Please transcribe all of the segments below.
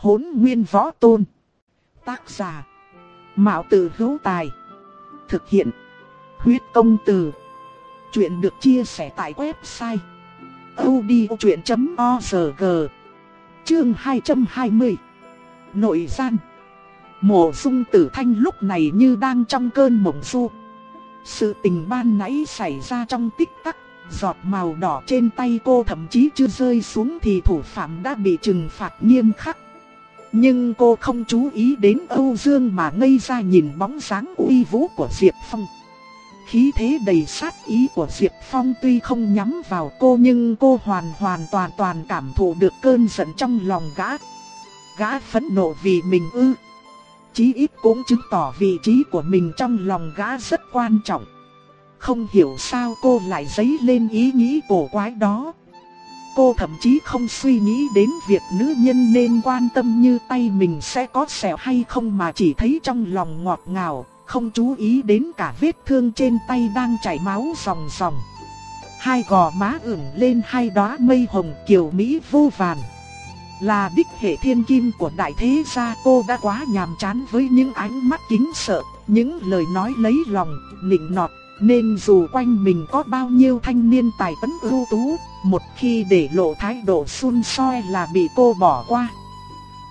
hỗn nguyên võ tôn. Tác giả. Mạo tử hữu tài. Thực hiện. Huyết công từ. Chuyện được chia sẻ tại website. odchuyện.org Chương 220 Nội gian Mộ dung tử thanh lúc này như đang trong cơn mộng du. Sự tình ban nãy xảy ra trong tích tắc, giọt màu đỏ trên tay cô thậm chí chưa rơi xuống thì thủ phạm đã bị trừng phạt nghiêm khắc. Nhưng cô không chú ý đến Âu Dương mà ngây ra nhìn bóng dáng uy vũ của Diệp Phong. Khí thế đầy sát ý của Diệp Phong tuy không nhắm vào cô nhưng cô hoàn hoàn toàn toàn cảm thụ được cơn giận trong lòng gã. Gã phẫn nộ vì mình ư. Chí ít cũng chứng tỏ vị trí của mình trong lòng gã rất quan trọng. Không hiểu sao cô lại dấy lên ý nghĩ cổ quái đó. Cô thậm chí không suy nghĩ đến việc nữ nhân nên quan tâm như tay mình sẽ có sẹo hay không mà chỉ thấy trong lòng ngọt ngào, không chú ý đến cả vết thương trên tay đang chảy máu ròng ròng. Hai gò má ửng lên hai đóa mây hồng kiều Mỹ vô vàn. Là đích hệ thiên kim của đại thế gia cô đã quá nhàm chán với những ánh mắt kính sợ, những lời nói lấy lòng, nịnh nọt, nên dù quanh mình có bao nhiêu thanh niên tài tấn ưu tú, một khi để lộ thái độ xun soi là bị cô bỏ qua.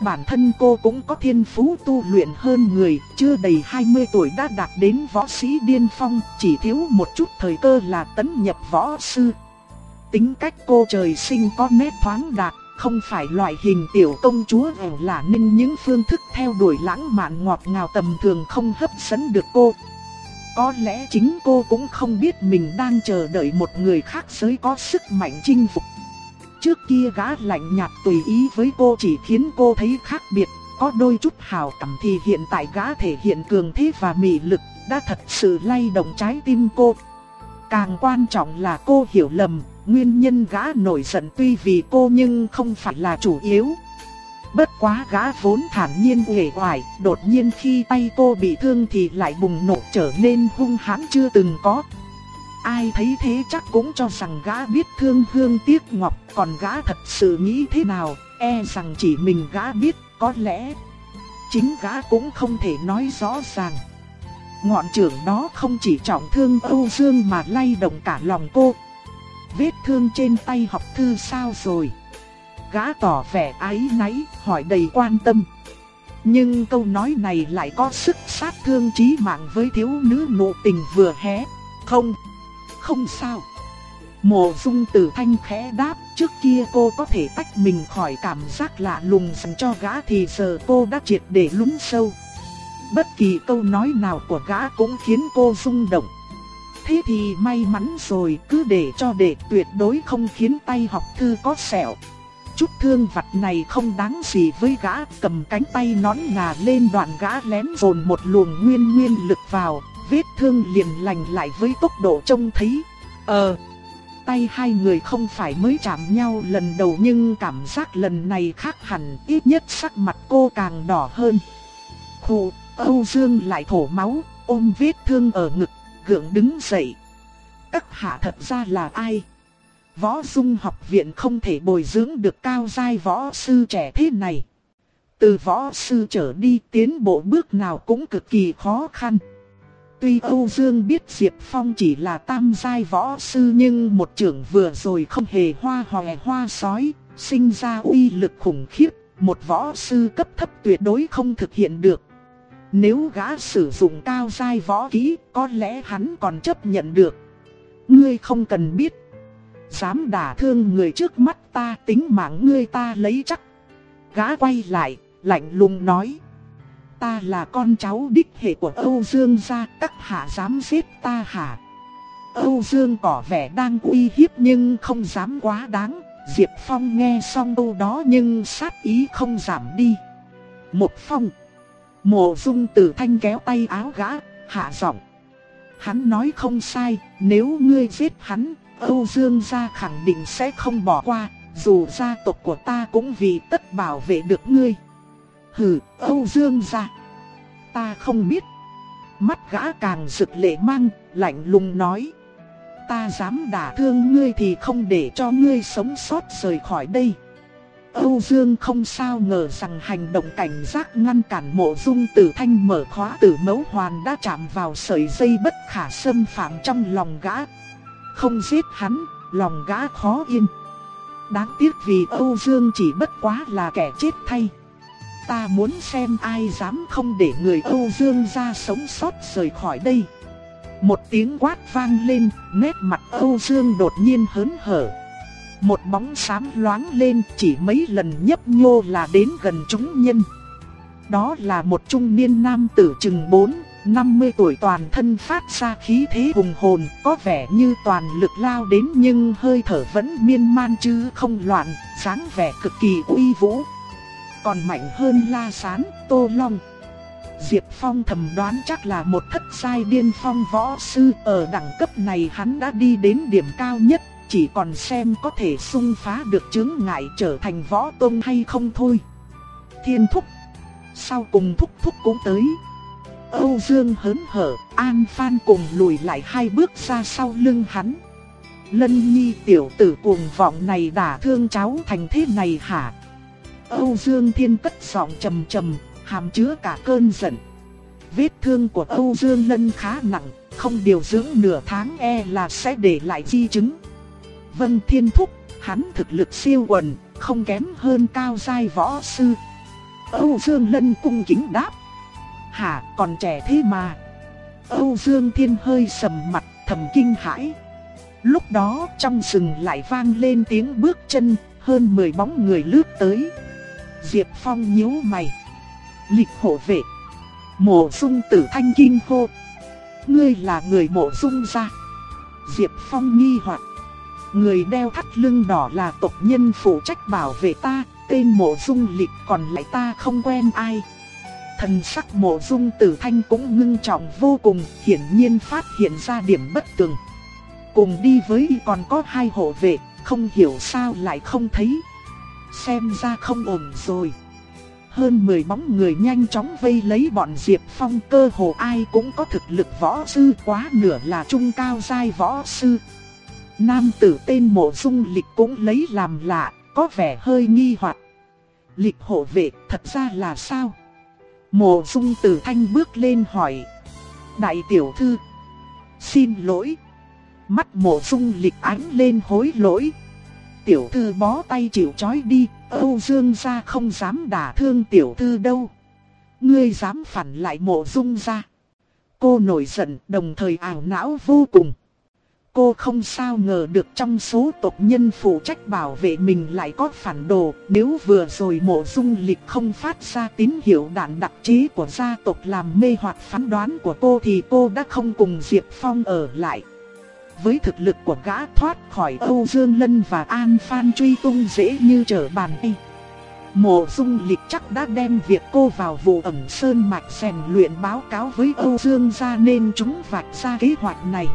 Bản thân cô cũng có thiên phú tu luyện hơn người, chưa đầy 20 tuổi đã đạt đến võ sĩ điên phong, chỉ thiếu một chút thời cơ là tấn nhập võ sư. Tính cách cô trời sinh có nét thoáng đạt, không phải loại hình tiểu công chúa ẻo lả nên những phương thức theo đuổi lãng mạn ngọt ngào tầm thường không hấp dẫn được cô. Có lẽ chính cô cũng không biết mình đang chờ đợi một người khác giới có sức mạnh chinh phục. Trước kia gã lạnh nhạt tùy ý với cô chỉ khiến cô thấy khác biệt, có đôi chút hào cảm thì hiện tại gã thể hiện cường thế và mị lực, đã thật sự lay động trái tim cô. Càng quan trọng là cô hiểu lầm, nguyên nhân gã nổi giận tuy vì cô nhưng không phải là chủ yếu. Bất quá gã vốn thản nhiên uể oải, đột nhiên khi tay cô bị thương thì lại bùng nổ trở nên hung hãn chưa từng có. Ai thấy thế chắc cũng cho rằng gã biết thương hương tiếc ngọc, còn gã thật sự nghĩ thế nào, e rằng chỉ mình gã biết, có lẽ chính gã cũng không thể nói rõ ràng. Ngọn trưởng đó không chỉ trọng thương Âu Dương mà lay động cả lòng cô. Vết thương trên tay học thư sao rồi? Gã tỏ vẻ ái náy, hỏi đầy quan tâm. Nhưng câu nói này lại có sức sát thương chí mạng với thiếu nữ nộ tình vừa hé. Không, không sao. Mộ dung tử thanh khẽ đáp, trước kia cô có thể tách mình khỏi cảm giác lạ lùng dành cho gã thì giờ cô đã triệt để lún sâu. Bất kỳ câu nói nào của gã cũng khiến cô rung động. Thế thì may mắn rồi, cứ để cho để tuyệt đối không khiến tay học thư có sẹo chút thương vặt này không đáng gì với gã, cầm cánh tay nón ngà lên đoạn gã lén dồn một luồng nguyên nguyên lực vào, vết thương liền lành lại với tốc độ trông thấy. Ờ, tay hai người không phải mới chạm nhau lần đầu nhưng cảm giác lần này khác hẳn, ít nhất sắc mặt cô càng đỏ hơn. Khủ, Âu Dương lại thổ máu, ôm vết thương ở ngực, gượng đứng dậy. Các hạ thật ra là ai? Võ dung học viện không thể bồi dưỡng được cao giai võ sư trẻ thế này. Từ võ sư trở đi tiến bộ bước nào cũng cực kỳ khó khăn. Tuy Âu Dương biết Diệp Phong chỉ là tam giai võ sư nhưng một trưởng vừa rồi không hề hoa hòe hoa sói, sinh ra uy lực khủng khiếp, một võ sư cấp thấp tuyệt đối không thực hiện được. Nếu gã sử dụng cao giai võ kỹ, có lẽ hắn còn chấp nhận được. Ngươi không cần biết. Dám đả thương người trước mắt ta tính mạng ngươi ta lấy chắc. Gã quay lại, lạnh lùng nói. Ta là con cháu đích hệ của Âu Dương gia, các hạ dám giết ta hả? Âu Dương tỏ vẻ đang uy hiếp nhưng không dám quá đáng. Diệp Phong nghe xong câu đó nhưng sát ý không giảm đi. Một phong. Mộ dung tử thanh kéo tay áo gã, hạ giọng. Hắn nói không sai, nếu ngươi giết hắn, Âu Dương gia khẳng định sẽ không bỏ qua, dù gia tộc của ta cũng vì tất bảo vệ được ngươi. Hừ, Âu Dương gia. Ta không biết. Mắt gã càng rực lệ mang, lạnh lùng nói. Ta dám đả thương ngươi thì không để cho ngươi sống sót rời khỏi đây. Âu Dương không sao ngờ rằng hành động cảnh giác ngăn cản mộ dung tử thanh mở khóa tử mẫu hoàn đã chạm vào sợi dây bất khả xâm phạm trong lòng gã. Không giết hắn, lòng gã khó yên. Đáng tiếc vì Âu Dương chỉ bất quá là kẻ chết thay. Ta muốn xem ai dám không để người Âu Dương ra sống sót rời khỏi đây. Một tiếng quát vang lên, nét mặt Âu Dương đột nhiên hớn hở. Một bóng xám loáng lên chỉ mấy lần nhấp nhô là đến gần chúng nhân. Đó là một trung niên nam tử chừng Bốn 50 tuổi toàn thân phát ra khí thế hùng hồn, có vẻ như toàn lực lao đến nhưng hơi thở vẫn miên man chứ không loạn, dáng vẻ cực kỳ uy vũ. Còn mạnh hơn La Sán, Tô Long. Diệp Phong thầm đoán chắc là một thất sai điên phong võ sư, ở đẳng cấp này hắn đã đi đến điểm cao nhất, chỉ còn xem có thể xung phá được chứng ngại trở thành võ tôn hay không thôi. Thiên thúc, sau cùng thúc thúc cũng tới. Âu Dương hớn hở, An Phan cùng lùi lại hai bước ra sau lưng hắn. Lân nhi tiểu tử cuồng vọng này đả thương cháu thành thế này hả? Âu Dương Thiên cất giọng trầm trầm, hàm chứa cả cơn giận. Vết thương của Âu Dương Lân khá nặng, không điều dưỡng nửa tháng e là sẽ để lại di chứng. Vân Thiên Thúc, hắn thực lực siêu quần, không kém hơn cao giai võ sư. Âu Dương Lân cung kính đáp. Hả, còn trẻ thế mà. Âu Dương Thiên hơi sầm mặt, thầm kinh hãi. Lúc đó trong rừng lại vang lên tiếng bước chân, hơn 10 bóng người lướt tới. Diệp Phong nhíu mày. Lịch hộ vệ. Mộ dung tử thanh kinh hô. Ngươi là người mộ dung ra. Diệp Phong nghi hoặc. Người đeo thắt lưng đỏ là tộc nhân phụ trách bảo vệ ta, tên mộ dung lịch còn lại ta không quen ai. Thần sắc mộ dung tử thanh cũng ngưng trọng vô cùng, hiển nhiên phát hiện ra điểm bất tường. Cùng đi với y còn có hai hộ vệ, không hiểu sao lại không thấy. Xem ra không ổn rồi. Hơn 10 bóng người nhanh chóng vây lấy bọn Diệp Phong cơ hồ ai cũng có thực lực võ sư quá nửa là trung cao giai võ sư. Nam tử tên mộ dung lịch cũng lấy làm lạ, có vẻ hơi nghi hoặc. Lịch hộ vệ thật ra là sao? Mộ dung tử thanh bước lên hỏi. Đại tiểu thư. Xin lỗi. Mắt mộ dung lịch ánh lên hối lỗi. Tiểu thư bó tay chịu chói đi, Âu Dương gia không dám đả thương tiểu thư đâu. Ngươi dám phản lại mộ dung gia. Cô nổi giận đồng thời ảo não vô cùng. Cô không sao ngờ được trong số tộc nhân phụ trách bảo vệ mình lại có phản đồ, nếu vừa rồi mộ dung lịch không phát ra tín hiệu đạn đặc trí của gia tộc làm mê hoặc phán đoán của cô thì cô đã không cùng Diệp Phong ở lại. Với thực lực của gã thoát khỏi Âu Dương Lân và An Phan truy tung dễ như trở bàn tay. Mộ dung lịch chắc đã đem việc cô vào vụ ẩm sơn mạch rèn luyện báo cáo với Âu Dương gia nên chúng vạch ra kế hoạch này.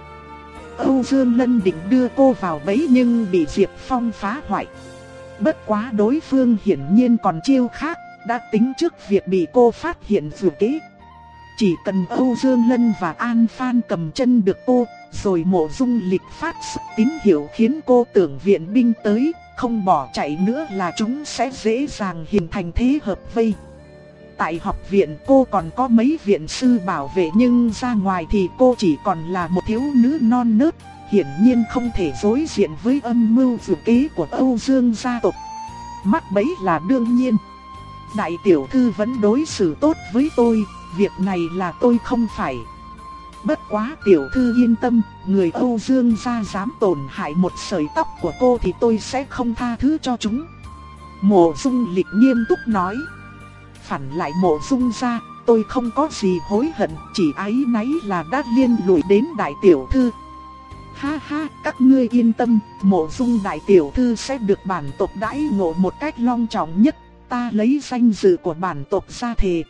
Âu Dương Lân định đưa cô vào bẫy nhưng bị Diệp Phong phá hoại. Bất quá đối phương hiển nhiên còn chiêu khác, đã tính trước việc bị cô phát hiện dù kế. Chỉ cần Âu Dương Lân và An Phan cầm chân được cô, rồi mộ dung lịch phát tín hiệu khiến cô tưởng viện binh tới, không bỏ chạy nữa là chúng sẽ dễ dàng hình thành thế hợp vây. Tại học viện cô còn có mấy viện sư bảo vệ nhưng ra ngoài thì cô chỉ còn là một thiếu nữ non nớt, hiển nhiên không thể đối diện với âm mưu dự kế của Âu Dương gia tộc. Mắc bấy là đương nhiên. Đại tiểu thư vẫn đối xử tốt với tôi, việc này là tôi không phải. Bất quá tiểu thư yên tâm, người Âu Dương gia dám tổn hại một sợi tóc của cô thì tôi sẽ không tha thứ cho chúng. Mộ dung lịch nghiêm túc nói phản lại mộ dung ra, tôi không có gì hối hận, chỉ ái náy là đã liên lụy đến đại tiểu thư. Ha ha, các ngươi yên tâm, mộ dung đại tiểu thư sẽ được bản tộc đãi ngộ một cách long trọng nhất, ta lấy danh dự của bản tộc ra thề.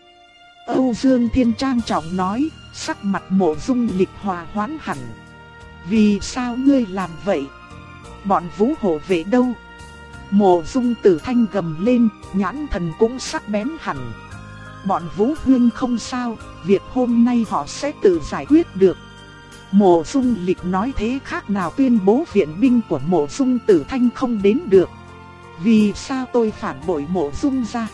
Âu Dương Thiên Trang trọng nói, sắc mặt mộ dung lịch hòa hoãn hẳn. Vì sao ngươi làm vậy? Bọn vũ hộ vệ đâu? Mộ dung tử thanh gầm lên, nhãn thần cũng sắc bén hẳn. Bọn Vũ Huyên không sao, việc hôm nay họ sẽ tự giải quyết được. Mộ dung lịch nói thế khác nào tuyên bố viện binh của mộ dung tử thanh không đến được. Vì sao tôi phản bội mộ dung gia?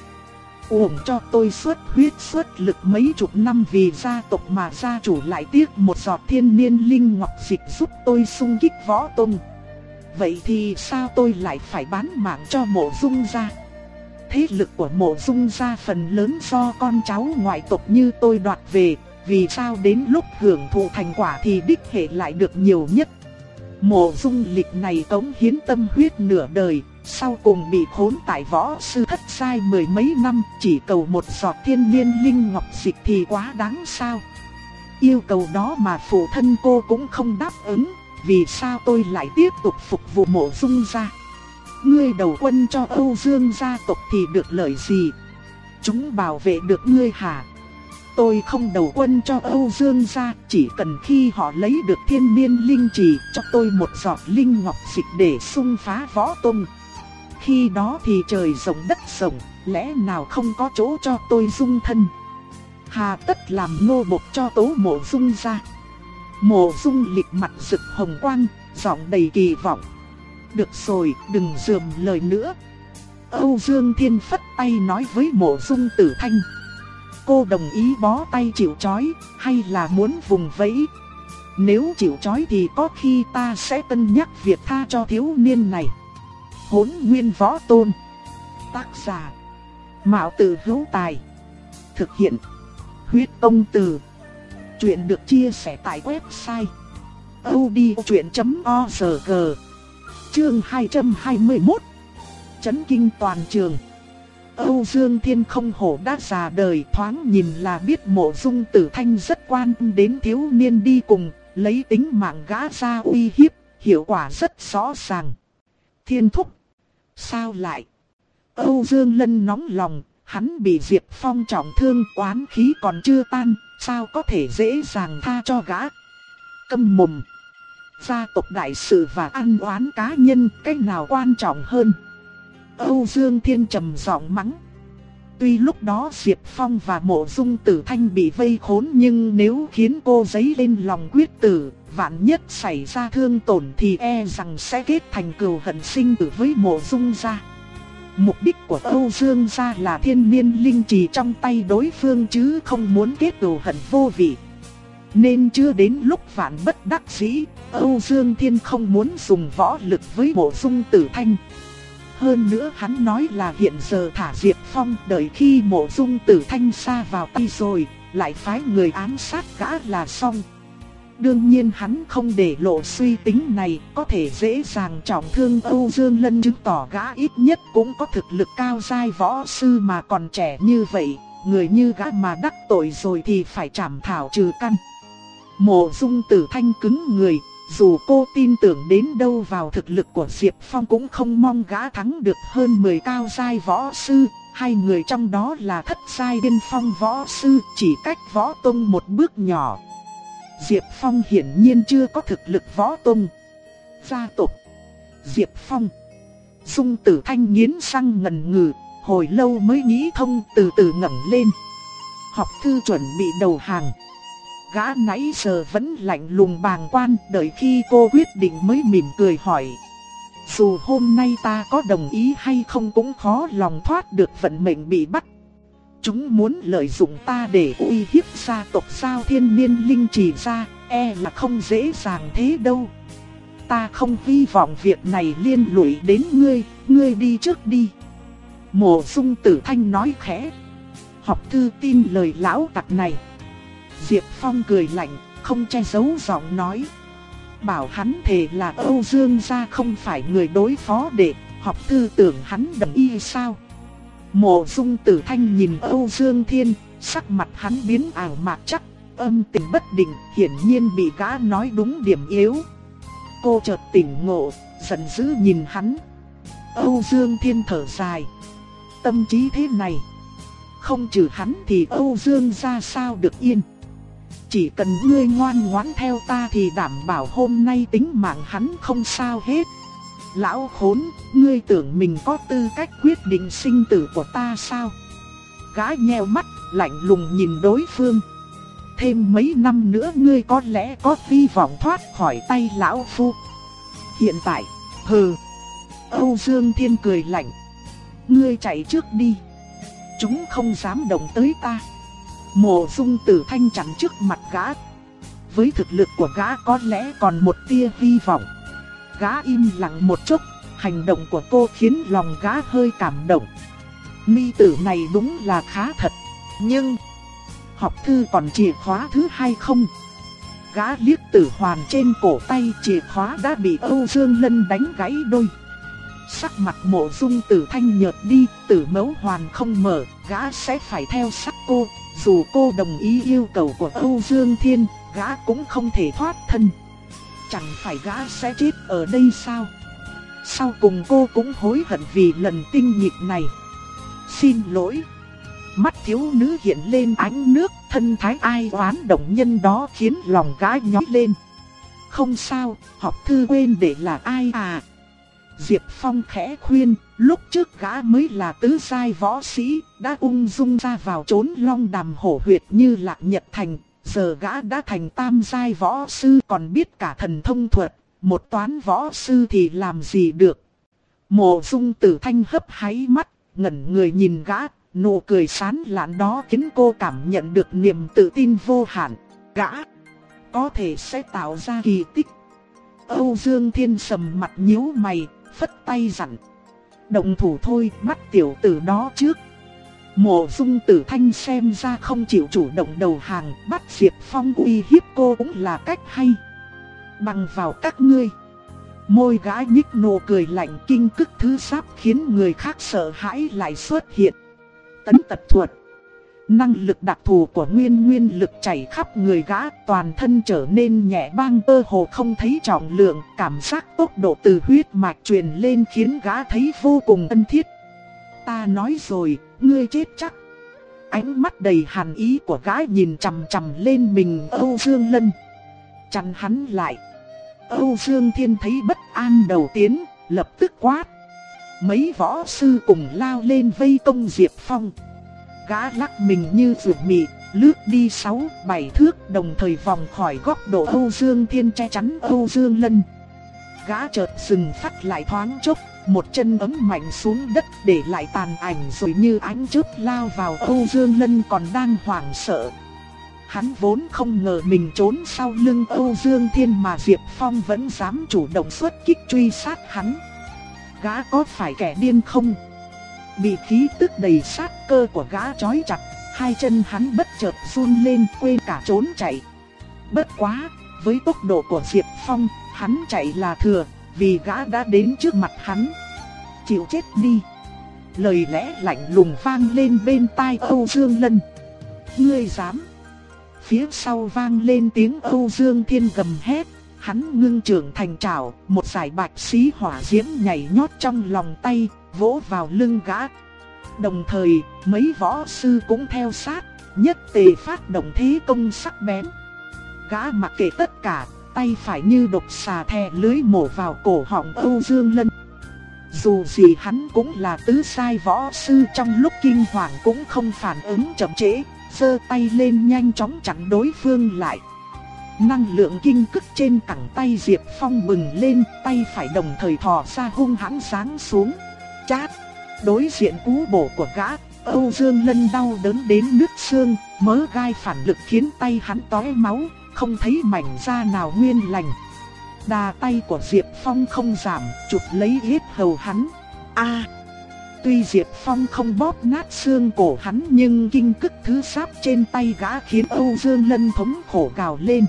Uổng cho tôi suốt huyết suốt lực mấy chục năm vì gia tộc mà gia chủ lại tiếc một giọt thiên niên linh ngọc dịch giúp tôi sung kích võ tông. Vậy thì sao tôi lại phải bán mạng cho mộ dung gia? Thế lực của mộ dung gia phần lớn do con cháu ngoại tộc như tôi đoạt về, vì sao đến lúc hưởng thụ thành quả thì đích hệ lại được nhiều nhất? Mộ dung lịch này cống hiến tâm huyết nửa đời, sau cùng bị khốn tại võ sư thất sai mười mấy năm, chỉ cầu một giọt thiên niên linh ngọc dịch thì quá đáng sao? Yêu cầu đó mà phụ thân cô cũng không đáp ứng, vì sao tôi lại tiếp tục phục vụ mộ dung gia? Ngươi đầu quân cho Âu Dương gia tộc thì được lợi gì? Chúng bảo vệ được ngươi hả? Tôi không đầu quân cho Âu Dương gia, chỉ cần khi họ lấy được thiên niên linh trì cho tôi một giọt linh ngọc dịch để xung phá võ tung. Khi đó thì trời rộng đất rộng, lẽ nào không có chỗ cho tôi dung thân. Hà tất làm nô bộc cho tố mộ dung gia. Mộ dung lịch mặt rực hồng quang, giọng đầy kỳ vọng. Được rồi, đừng dườm lời nữa. Âu Dương Thiên phất tay nói với mộ dung tử thanh. Cô đồng ý bó tay chịu chói, hay là muốn vùng vẫy? Nếu chịu chói thì có khi ta sẽ cân nhắc việc tha cho thiếu niên này. Hốn nguyên võ tôn. Tác giả. Mạo tử hữu tài. Thực hiện. Huyết công từ. Chuyện được chia sẻ tại website. odchuyện.org Chương 221 Chấn kinh toàn trường Âu Dương Thiên không hổ đã già đời thoáng nhìn là biết mộ dung tử thanh rất quan đến thiếu niên đi cùng, lấy tính mạng gã ra uy hiếp, hiệu quả rất rõ ràng. Thiên thúc Sao lại? Âu Dương Lân nóng lòng, hắn bị Diệp Phong trọng thương oán khí còn chưa tan, sao có thể dễ dàng tha cho gã? Câm mồm. Gia tộc đại sự và ăn oán cá nhân, cái nào quan trọng hơn? Âu Dương Thiên trầm giọng mắng. Tuy lúc đó Diệp Phong và Mộ Dung Tử Thanh bị vây khốn nhưng nếu khiến cô giấy lên lòng quyết tử, vạn nhất xảy ra thương tổn thì e rằng sẽ kết thành cừu hận sinh tử với Mộ Dung gia. Mục đích của Âu Dương gia là thiên niên linh trì trong tay đối phương chứ không muốn kết cừu hận vô vị. Nên chưa đến lúc vạn bất đắc dĩ, Âu Dương Thiên không muốn dùng võ lực với Mộ Dung Tử Thanh. Hơn nữa hắn nói là hiện giờ thả Diệp Phong đợi khi mộ dung tử thanh xa vào tay rồi, lại phái người ám sát gã là xong. Đương nhiên hắn không để lộ suy tính này, có thể dễ dàng trọng thương Âu Dương Lân chứng tỏ gã ít nhất cũng có thực lực cao giai võ sư mà còn trẻ như vậy, người như gã mà đắc tội rồi thì phải trảm thảo trừ căn. Mộ dung tử thanh cứng người, dù cô tin tưởng đến đâu vào thực lực của Diệp Phong cũng không mong gã thắng được hơn 10 cao giai võ sư, hai người trong đó là thất giai điên phong võ sư, chỉ cách võ tông một bước nhỏ. Diệp Phong hiển nhiên chưa có thực lực võ tông. Gia tộc Diệp Phong Dung tử thanh nghiến răng ngần ngừ, hồi lâu mới nghĩ thông từ từ ngẩng lên. Học thư chuẩn bị đầu hàng gã nãy giờ vẫn lạnh lùng bàng quan, đợi khi cô quyết định mới mỉm cười hỏi. Dù hôm nay ta có đồng ý hay không cũng khó lòng thoát được vận mệnh bị bắt. Chúng muốn lợi dụng ta để uy hiếp gia tộc sao thiên niên linh trì ra, e là không dễ dàng thế đâu. Ta không hy vọng việc này liên lụy đến ngươi, ngươi đi trước đi. Mộ dung tử thanh nói khẽ. Học thư tin lời lão tặc này. Diệp Phong cười lạnh, không che giấu giọng nói. Bảo hắn thề là Âu Dương gia không phải người đối phó để học thư tưởng hắn đồng ý sao. Mộ dung tử thanh nhìn Âu Dương Thiên, sắc mặt hắn biến ảo mạc chắc, âm tình bất định, hiển nhiên bị gã nói đúng điểm yếu. Cô chợt tỉnh ngộ, giận dữ nhìn hắn. Âu Dương Thiên thở dài. Tâm trí thế này, không trừ hắn thì Âu Dương ra sao được yên. Chỉ cần ngươi ngoan ngoãn theo ta thì đảm bảo hôm nay tính mạng hắn không sao hết. Lão khốn, ngươi tưởng mình có tư cách quyết định sinh tử của ta sao? Gái nheo mắt, lạnh lùng nhìn đối phương. Thêm mấy năm nữa ngươi có lẽ có hy vọng thoát khỏi tay lão phu. Hiện tại, hừ. Âu Dương Thiên cười lạnh. Ngươi chạy trước đi. Chúng không dám động tới ta. Mộ dung tử thanh chắn trước mặt gã. Với thực lực của gã có lẽ còn một tia hy vọng. Gã im lặng một chút, hành động của cô khiến lòng gã hơi cảm động. Mi tử này đúng là khá thật. Nhưng, học thư còn chìa khóa thứ hai không? Gã liếc tử hoàn trên cổ tay chìa khóa đã bị Âu Dương Lân đánh gãy đôi. Sắc mặt mộ dung tử thanh nhợt đi, tử mẫu hoàn không mở, gã sẽ phải theo sắc cô. Dù cô đồng ý yêu cầu của Âu Dương Thiên, gã cũng không thể thoát thân. Chẳng phải gã sẽ chết ở đây sao? Sau cùng cô cũng hối hận vì lần tinh nhịp này. Xin lỗi. Mắt thiếu nữ hiện lên ánh nước, thân thái ai oán động nhân đó khiến lòng gái nhói lên. Không sao, học thư quên để là ai à? Diệp Phong khẽ khuyên, lúc trước gã mới là tứ sai võ sĩ, đã ung dung ra vào trốn long đàm hổ huyệt như lạc nhật thành, giờ gã đã thành tam giai võ sư còn biết cả thần thông thuật, một toán võ sư thì làm gì được. Mộ dung tử thanh hấp háy mắt, ngẩn người nhìn gã, nụ cười sán lạn đó khiến cô cảm nhận được niềm tự tin vô hạn. Gã có thể sẽ tạo ra kỳ tích. Âu Dương Thiên sầm mặt nhíu mày, phất tay dặn. Động thủ thôi, bắt tiểu tử đó trước. Mộ dung tử thanh xem ra không chịu chủ động đầu hàng, bắt Diệp Phong uy hiếp cô cũng là cách hay. Bằng vào các ngươi. Môi gái nhích nụ cười lạnh kinh cức thứ sáp khiến người khác sợ hãi lại xuất hiện. Tấn tật thuật. Năng lực đặc thù của nguyên nguyên lực chảy khắp người gã toàn thân trở nên nhẹ băng ơ hồ không thấy trọng lượng, cảm giác tốc độ từ huyết mạch truyền lên khiến gã thấy vô cùng ân thiết. Ta nói rồi, ngươi chết chắc. Ánh mắt đầy hàn ý của gái nhìn chằm chằm lên mình Âu Dương Lân. Chặn hắn lại. Âu Dương Thiên thấy bất an đầu tiến, lập tức quát. Mấy võ sư cùng lao lên vây công Diệp Phong gã lắc mình như rượu mị, lướt đi sáu bảy thước đồng thời vòng khỏi góc độ Âu Dương Thiên che chắn Âu Dương Lân. Gã chợt dừng phát lại thoáng chốc, một chân ấm mạnh xuống đất để lại tàn ảnh rồi như ánh chớp lao vào Âu Dương Lân còn đang hoảng sợ. Hắn vốn không ngờ mình trốn sau lưng Âu Dương Thiên mà Diệp Phong vẫn dám chủ động xuất kích truy sát hắn. Gã có phải kẻ điên không? Bị khí tức đầy sát cơ của gã trói chặt, hai chân hắn bất chợt run lên quên cả trốn chạy. Bất quá, với tốc độ của Diệp Phong, hắn chạy là thừa, vì gã đã đến trước mặt hắn. Chịu chết đi. Lời lẽ lạnh lùng vang lên bên tai Âu Dương Lân. Ngươi dám. Phía sau vang lên tiếng Âu Dương Thiên gầm hét. Hắn ngưng trưởng thành trảo, một giải bạch xí hỏa diễm nhảy nhót trong lòng tay, vỗ vào lưng gã. Đồng thời, mấy võ sư cũng theo sát, nhất tề phát động thế công sắc bén. Gã mặc kệ tất cả, tay phải như độc xà thè lưới mổ vào cổ họng Âu Dương Lân. Dù gì hắn cũng là tứ sai võ sư trong lúc kinh hoàng cũng không phản ứng chậm trễ, giơ tay lên nhanh chóng chặn đối phương lại. Năng lượng kinh cức trên cẳng tay Diệp Phong bừng lên, tay phải đồng thời thò ra hung hãn sáng xuống chát. Đối diện cú bổ của gã, Âu Dương Lân đau đớn đến nứt xương, mớ gai phản lực khiến tay hắn tóe máu, không thấy mảnh da nào nguyên lành. Đà tay của Diệp Phong không giảm, chụp lấy hết hầu hắn. A. tuy Diệp Phong không bóp nát xương cổ hắn nhưng kinh cức thứ sáp trên tay gã khiến Âu Dương Lân thống khổ gào lên.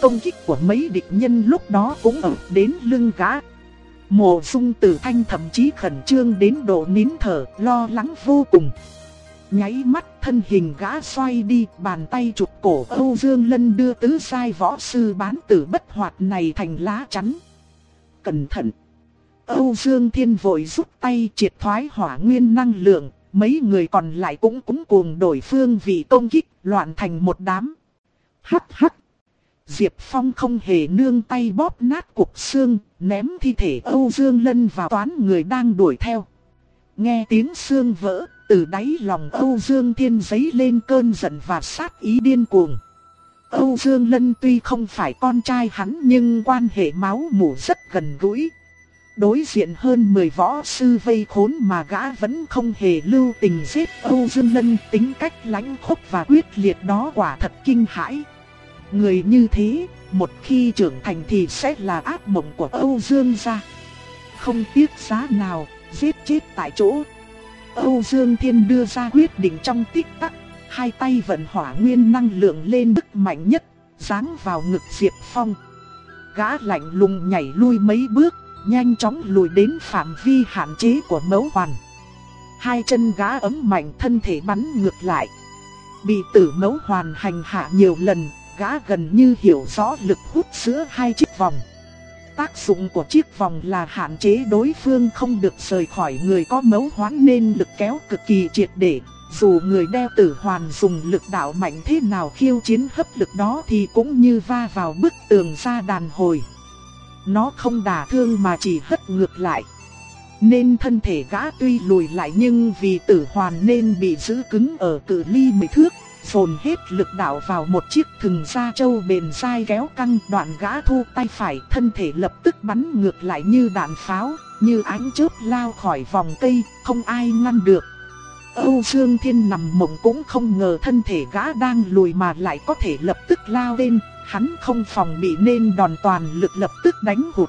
Công kích của mấy địch nhân lúc đó cũng ập đến lưng gã. Mộ dung tử thanh thậm chí khẩn trương đến độ nín thở, lo lắng vô cùng. Nháy mắt thân hình gã xoay đi, bàn tay chụp cổ Âu Dương Lân đưa tứ sai võ sư bán tử bất hoạt này thành lá chắn. Cẩn thận! Âu Dương Thiên vội rút tay triệt thoái hỏa nguyên năng lượng, mấy người còn lại cũng cũng cuồng đổi phương vị công kích, loạn thành một đám. Hắc hắc! Diệp Phong không hề nương tay bóp nát cục xương, ném thi thể Âu Dương Lân vào toán người đang đuổi theo. Nghe tiếng xương vỡ, từ đáy lòng Âu Dương Thiên giấy lên cơn giận và sát ý điên cuồng. Âu Dương Lân tuy không phải con trai hắn nhưng quan hệ máu mủ rất gần gũi. Đối diện hơn 10 võ sư vây khốn mà gã vẫn không hề lưu tình giết Âu Dương Lân tính cách lãnh khốc và quyết liệt đó quả thật kinh hãi. Người như thế, một khi trưởng thành thì sẽ là ác mộng của Âu Dương gia. Không tiếc giá nào, giết chết tại chỗ. Âu Dương Thiên đưa ra quyết định trong tích tắc, hai tay vận hỏa nguyên năng lượng lên mức mạnh nhất, giáng vào ngực Diệp Phong. Gã lạnh lùng nhảy lui mấy bước, nhanh chóng lùi đến phạm vi hạn chế của mẫu hoàn. Hai chân gã ấm mạnh thân thể bắn ngược lại. Bị tử mẫu hoàn hành hạ nhiều lần, gã gần như hiểu rõ lực hút giữa hai chiếc vòng. Tác dụng của chiếc vòng là hạn chế đối phương không được rời khỏi người có mấu hoán nên lực kéo cực kỳ triệt để. Dù người đeo tử hoàn dùng lực đạo mạnh thế nào khiêu chiến hấp lực đó thì cũng như va vào bức tường ra đàn hồi. Nó không đả thương mà chỉ hất ngược lại. Nên thân thể gã tuy lùi lại nhưng vì tử hoàn nên bị giữ cứng ở cự ly mười thước, phồn hết lực đạo vào một chiếc thừng da trâu bền dai kéo căng đoạn gã thu tay phải thân thể lập tức bắn ngược lại như đạn pháo, như ánh chớp lao khỏi vòng cây, không ai ngăn được. Âu Dương Thiên nằm mộng cũng không ngờ thân thể gã đang lùi mà lại có thể lập tức lao lên, hắn không phòng bị nên đòn toàn lực lập tức đánh hụt.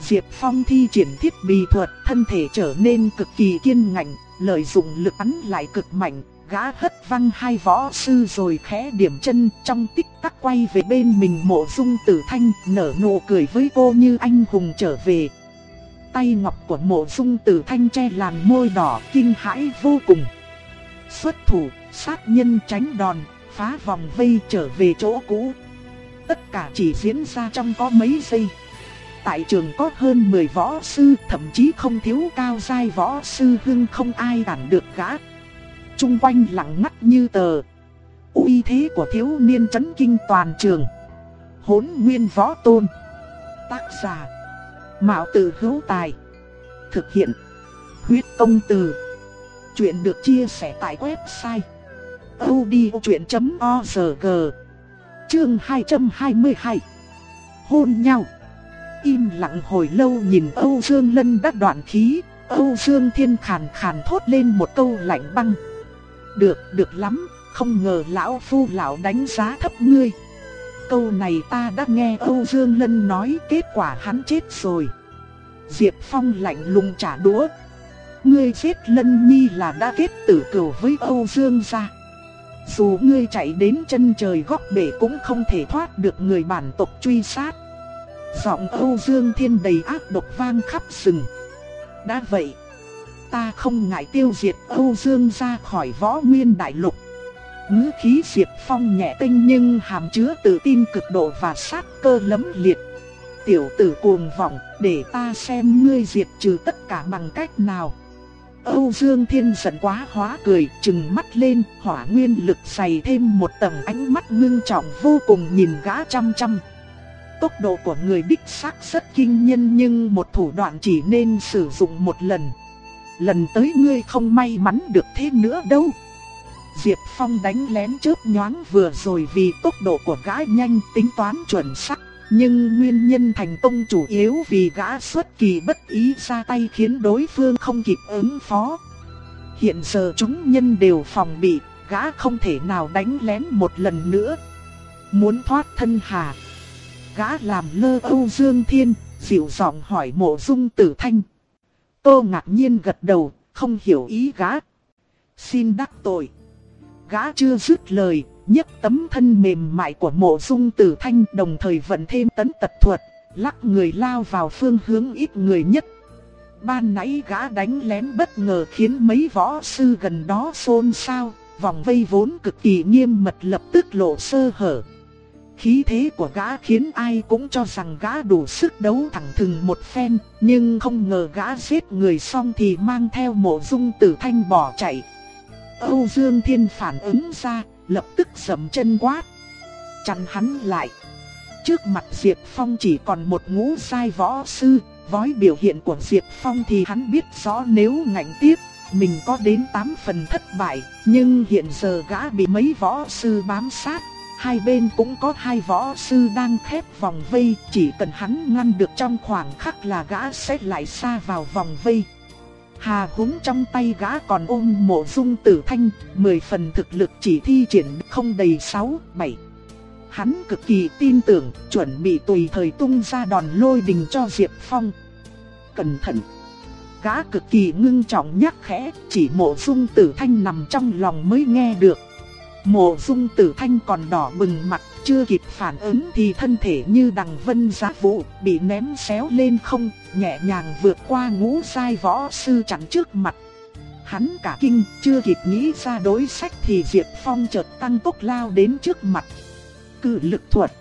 Diệp Phong thi triển thiết bị thuật, thân thể trở nên cực kỳ kiên ngạnh, lợi dụng lực bắn lại cực mạnh, gã hất văng hai võ sư rồi khẽ điểm chân trong tích tắc quay về bên mình mộ dung tử thanh nở nụ cười với cô như anh hùng trở về. Tay ngọc của mộ dung tử thanh che làn môi đỏ kinh hãi vô cùng. Xuất thủ, sát nhân tránh đòn, phá vòng vây trở về chỗ cũ. Tất cả chỉ diễn ra trong có mấy giây. Tại trường có hơn 10 võ sư, thậm chí không thiếu cao giai võ sư hưng không ai cản được gã chung quanh lặng ngắt như tờ. uy thế của thiếu niên chấn kinh toàn trường. Hốn nguyên võ tôn. Tác giả. Mạo tử hữu tài. Thực hiện. Huyết công từ. Chuyện được chia sẻ tại website. odchuyện.org Chương 222 Hôn nhau Im lặng hồi lâu nhìn Âu Dương Lân đắc đoạn khí Âu Dương Thiên khàn khàn thốt lên một câu lạnh băng được, được lắm, không ngờ lão phu lão đánh giá thấp ngươi Câu này ta đã nghe Âu Dương Lân nói kết quả hắn chết rồi Diệp Phong lạnh lùng trả đũa Ngươi giết Lân Nhi là đã kết tử cửu với Âu Dương gia dù ngươi chạy đến chân trời góc bể cũng không thể thoát được người bản tộc truy sát. Giọng Âu Dương Thiên đầy ác độc vang khắp rừng. Đã vậy, ta không ngại tiêu diệt Âu Dương ra khỏi võ nguyên đại lục. Ngữ khí Diệp Phong nhẹ tinh nhưng hàm chứa tự tin cực độ và sát cơ lấm liệt. Tiểu tử cuồng vọng, để ta xem ngươi diệt trừ tất cả bằng cách nào. Âu Dương Thiên giận quá hóa cười, trừng mắt lên, hỏa nguyên lực dày thêm một tầng ánh mắt ngưng trọng vô cùng nhìn gã chăm chăm. Tốc độ của người đích xác rất kinh nhân nhưng một thủ đoạn chỉ nên sử dụng một lần. Lần tới ngươi không may mắn được thế nữa đâu. Diệp Phong đánh lén chớp nhoáng vừa rồi vì tốc độ của gã nhanh tính toán chuẩn xác nhưng nguyên nhân thành công chủ yếu vì gã xuất kỳ bất ý ra tay khiến đối phương không kịp ứng phó. Hiện giờ chúng nhân đều phòng bị, gã không thể nào đánh lén một lần nữa. Muốn thoát thân hà. Gã làm lơ Âu Dương Thiên, dịu giọng hỏi mộ dung tử thanh. Tô ngạc nhiên gật đầu, không hiểu ý gã. Xin đắc tội. Gã chưa dứt lời, nhấc tấm thân mềm mại của mộ dung tử thanh đồng thời vận thêm tấn tật thuật, lắc người lao vào phương hướng ít người nhất. Ban nãy gã đánh lén bất ngờ khiến mấy võ sư gần đó xôn xao, vòng vây vốn cực kỳ nghiêm mật lập tức lộ sơ hở. Khí thế của gã khiến ai cũng cho rằng gã đủ sức đấu thẳng thừng một phen, nhưng không ngờ gã giết người xong thì mang theo mộ dung tử thanh bỏ chạy. Âu Dương Thiên phản ứng ra, lập tức sầm chân quát. Chặn hắn lại. Trước mặt Diệp Phong chỉ còn một ngũ sai võ sư, với biểu hiện của Diệp Phong thì hắn biết rõ nếu ngạnh tiếp, mình có đến 8 phần thất bại, nhưng hiện giờ gã bị mấy võ sư bám sát, hai bên cũng có hai võ sư đang khép vòng vây, chỉ cần hắn ngăn được trong khoảng khắc là gã sẽ lại xa vào vòng vây. Hà húng trong tay gã còn ôm mộ dung tử thanh, mười phần thực lực chỉ thi triển không đầy 6, 7. Hắn cực kỳ tin tưởng, chuẩn bị tùy thời tung ra đòn lôi đình cho Diệp Phong. Cẩn thận! Gã cực kỳ ngưng trọng nhắc khẽ, chỉ mộ dung tử thanh nằm trong lòng mới nghe được. Mộ dung tử thanh còn đỏ bừng mặt, chưa kịp phản ứng thì thân thể như đằng vân giá vũ, bị ném xéo lên không, nhẹ nhàng vượt qua ngũ sai võ sư chắn trước mặt. Hắn cả kinh, chưa kịp nghĩ ra đối sách thì Diệp Phong chợt tăng tốc lao đến trước mặt. Cự lực thuật.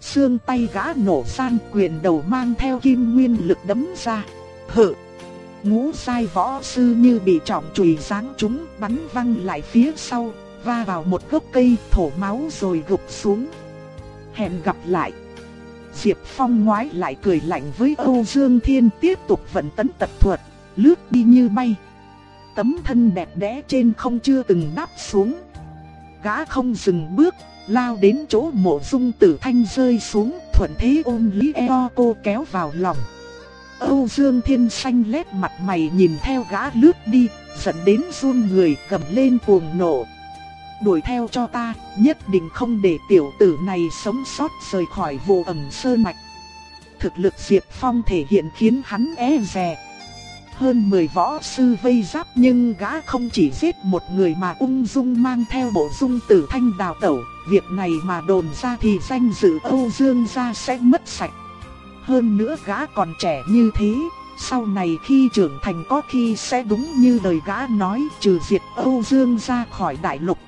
Xương tay gã nổ san quyền đầu mang theo kim nguyên lực đấm ra. Hự. Ngũ sai võ sư như bị trọng chùy giáng chúng bắn văng lại phía sau, va vào một gốc cây thổ máu rồi gục xuống. Hẹn gặp lại. Diệp Phong ngoái lại cười lạnh với Âu Dương Thiên tiếp tục vận tấn tập thuật, lướt đi như bay. Tấm thân đẹp đẽ trên không chưa từng đáp xuống. Gã không dừng bước, lao đến chỗ mộ dung tử thanh rơi xuống, thuận thế ôm Lý Eo cô kéo vào lòng. Âu Dương Thiên xanh lét mặt mày nhìn theo gã lướt đi, dẫn đến run người gầm lên cuồng nộ đuổi theo cho ta, nhất định không để tiểu tử này sống sót rời khỏi vô ẩm sơn mạch. Thực lực Diệp Phong thể hiện khiến hắn e dè. Hơn 10 võ sư vây giáp nhưng gã không chỉ giết một người mà ung dung mang theo bộ dung tử thanh đào tẩu. Việc này mà đồn ra thì danh dự Âu Dương gia sẽ mất sạch. Hơn nữa gã còn trẻ như thế, sau này khi trưởng thành có khi sẽ đúng như lời gã nói trừ diệt Âu Dương ra khỏi đại lục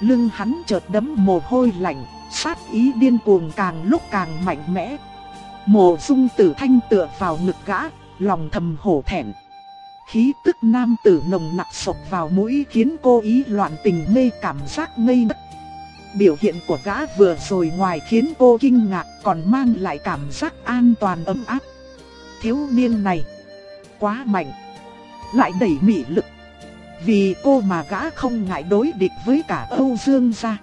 lưng hắn chợt đấm mồ hôi lạnh, sát ý điên cuồng càng lúc càng mạnh mẽ. Mộ dung tử thanh tựa vào ngực gã, lòng thầm hổ thẹn. Khí tức nam tử nồng nặc sộc vào mũi khiến cô ý loạn tình mê cảm giác ngây ngất. Biểu hiện của gã vừa rồi ngoài khiến cô kinh ngạc còn mang lại cảm giác an toàn ấm áp. Thiếu niên này, quá mạnh, lại đầy mị lực. Vì cô mà gã không ngại đối địch với cả Âu Dương gia.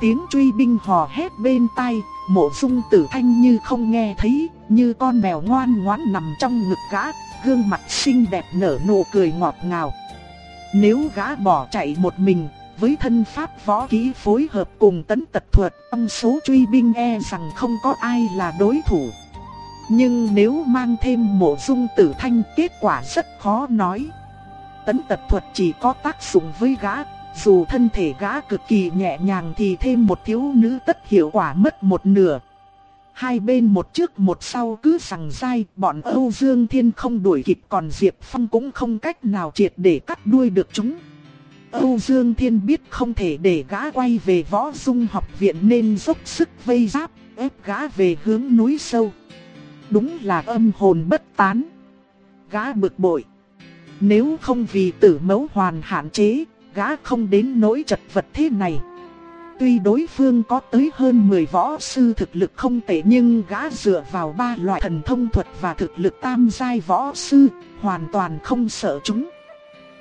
Tiếng truy binh hò hét bên tai, mộ dung tử thanh như không nghe thấy, như con mèo ngoan ngoãn nằm trong ngực gã, gương mặt xinh đẹp nở nụ cười ngọt ngào. Nếu gã bỏ chạy một mình, với thân pháp võ kỹ phối hợp cùng tấn tật thuật, trong số truy binh e rằng không có ai là đối thủ. Nhưng nếu mang thêm mộ dung tử thanh kết quả rất khó nói tấn tật thuật chỉ có tác dụng với gã, dù thân thể gã cực kỳ nhẹ nhàng thì thêm một thiếu nữ tất hiệu quả mất một nửa. Hai bên một trước một sau cứ sằng dai, bọn Âu Dương Thiên không đuổi kịp còn Diệp Phong cũng không cách nào triệt để cắt đuôi được chúng. Âu Dương Thiên biết không thể để gã quay về võ dung học viện nên dốc sức vây giáp, ép gã về hướng núi sâu. Đúng là âm hồn bất tán. Gã bực bội. Nếu không vì tử mẫu hoàn hạn chế, gã không đến nỗi chật vật thế này. Tuy đối phương có tới hơn 10 võ sư thực lực không tệ nhưng gã dựa vào ba loại thần thông thuật và thực lực tam giai võ sư, hoàn toàn không sợ chúng.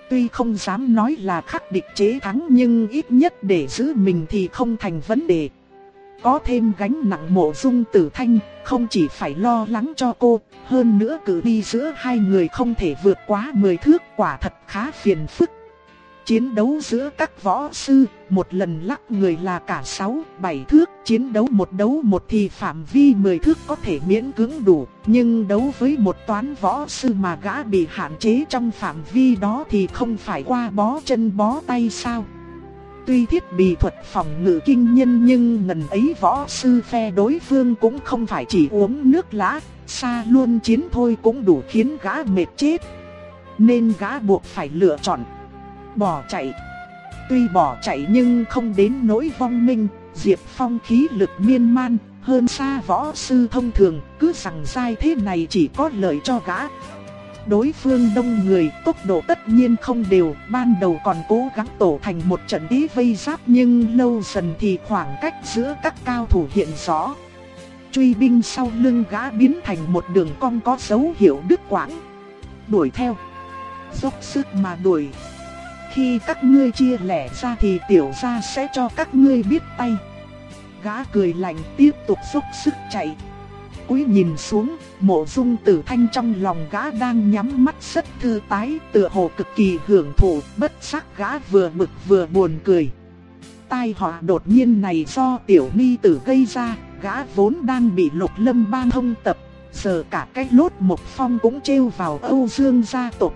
Tuy không dám nói là khắc địch chế thắng nhưng ít nhất để giữ mình thì không thành vấn đề. Có thêm gánh nặng mộ dung tử thanh, không chỉ phải lo lắng cho cô, hơn nữa cử đi giữa hai người không thể vượt quá 10 thước quả thật khá phiền phức. Chiến đấu giữa các võ sư, một lần lắc người là cả 6, 7 thước, chiến đấu một đấu một thì phạm vi 10 thước có thể miễn cưỡng đủ, nhưng đấu với một toán võ sư mà gã bị hạn chế trong phạm vi đó thì không phải qua bó chân bó tay sao. Tuy thiết bị thuật phòng ngự kinh nhân nhưng ngần ấy võ sư phe đối phương cũng không phải chỉ uống nước lá, xa luôn chiến thôi cũng đủ khiến gã mệt chết. Nên gã buộc phải lựa chọn, bỏ chạy. Tuy bỏ chạy nhưng không đến nỗi vong minh, Diệp Phong khí lực miên man, hơn xa võ sư thông thường, cứ rằng sai thế này chỉ có lợi cho gã đối phương đông người, tốc độ tất nhiên không đều, ban đầu còn cố gắng tổ thành một trận ý vây giáp nhưng lâu dần thì khoảng cách giữa các cao thủ hiện rõ. Truy binh sau lưng gã biến thành một đường cong có dấu hiệu đứt quãng. Đuổi theo. Dốc sức mà đuổi. Khi các ngươi chia lẻ ra thì tiểu gia sẽ cho các ngươi biết tay. Gã cười lạnh tiếp tục dốc sức chạy. Cúi nhìn xuống, mộ dung tử thanh trong lòng gã đang nhắm mắt rất thư tái, tựa hồ cực kỳ hưởng thụ, bất giác gã vừa bực vừa buồn cười. Tai họa đột nhiên này do tiểu ni tử gây ra, gã vốn đang bị lục lâm ban thông tập, giờ cả cái lốt một phong cũng trêu vào Âu Dương gia tộc.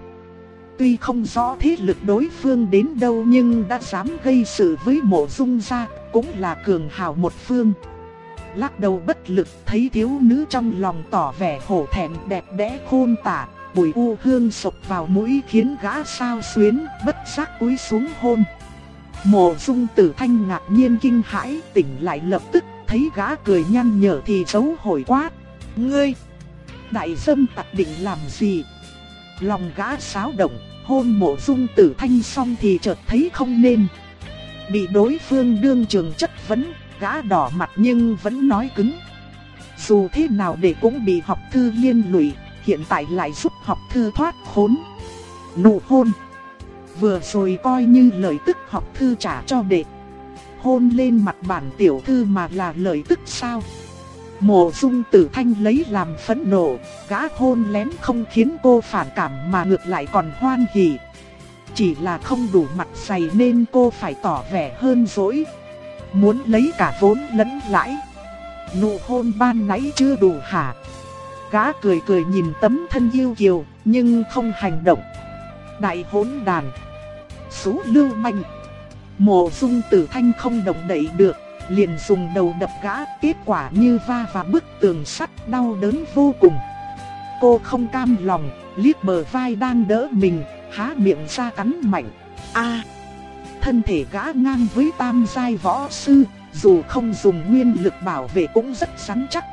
Tuy không rõ thế lực đối phương đến đâu nhưng đã dám gây sự với mộ dung gia, cũng là cường hào một phương. Lắc đầu bất lực thấy thiếu nữ trong lòng tỏ vẻ hổ thẹn đẹp đẽ khôn tả, bùi u hương sộc vào mũi khiến gã sao xuyến, bất giác cúi xuống hôn. Mộ dung tử thanh ngạc nhiên kinh hãi, tỉnh lại lập tức, thấy gã cười nhăn nhở thì xấu hổi quát. Ngươi, đại dâm tặc định làm gì? Lòng gã xáo động, hôn mộ dung tử thanh xong thì chợt thấy không nên. Bị đối phương đương trường chất vấn, gã đỏ mặt nhưng vẫn nói cứng. Dù thế nào để cũng bị học thư liên lụy, hiện tại lại giúp học thư thoát khốn. Nụ hôn. Vừa rồi coi như lời tức học thư trả cho đệ. Hôn lên mặt bản tiểu thư mà là lời tức sao? Mộ dung tử thanh lấy làm phẫn nộ, gã hôn lén không khiến cô phản cảm mà ngược lại còn hoan hỉ. Chỉ là không đủ mặt dày nên cô phải tỏ vẻ hơn dỗi. Muốn lấy cả vốn lẫn lãi. Nụ hôn ban nãy chưa đủ hả? Gã cười cười nhìn tấm thân yêu kiều, nhưng không hành động. Đại hỗn đàn. Số lưu manh. Mộ dung tử thanh không động đậy được, liền dùng đầu đập gã, kết quả như va vào bức tường sắt đau đớn vô cùng. Cô không cam lòng, liếc bờ vai đang đỡ mình, há miệng ra cắn mạnh. A, thân thể gã ngang với tam giai võ sư, dù không dùng nguyên lực bảo vệ cũng rất rắn chắc.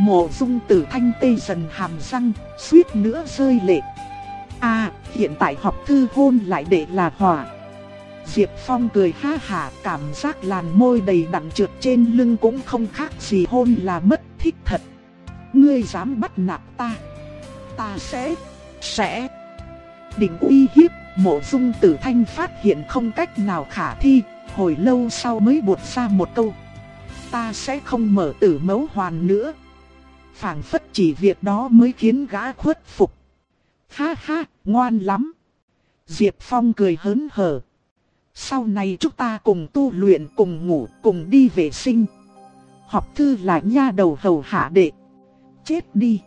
Mộ dung tử thanh tê dần hàm răng, suýt nữa rơi lệ. A, hiện tại học thư hôn lại để là hỏa Diệp Phong cười ha hà cảm giác làn môi đầy đặn trượt trên lưng cũng không khác gì hôn là mất thích thật. Ngươi dám bắt nạt ta, ta sẽ, sẽ. Định uy hiếp, mộ dung tử thanh phát hiện không cách nào khả thi, hồi lâu sau mới buột ra một câu. Ta sẽ không mở tử mấu hoàn nữa. phảng phất chỉ việc đó mới khiến gã khuất phục. Ha ha, ngoan lắm. Diệp Phong cười hớn hở. Sau này chúng ta cùng tu luyện, cùng ngủ, cùng đi vệ sinh. Học thư là nha đầu hầu hạ đệ. Chết đi.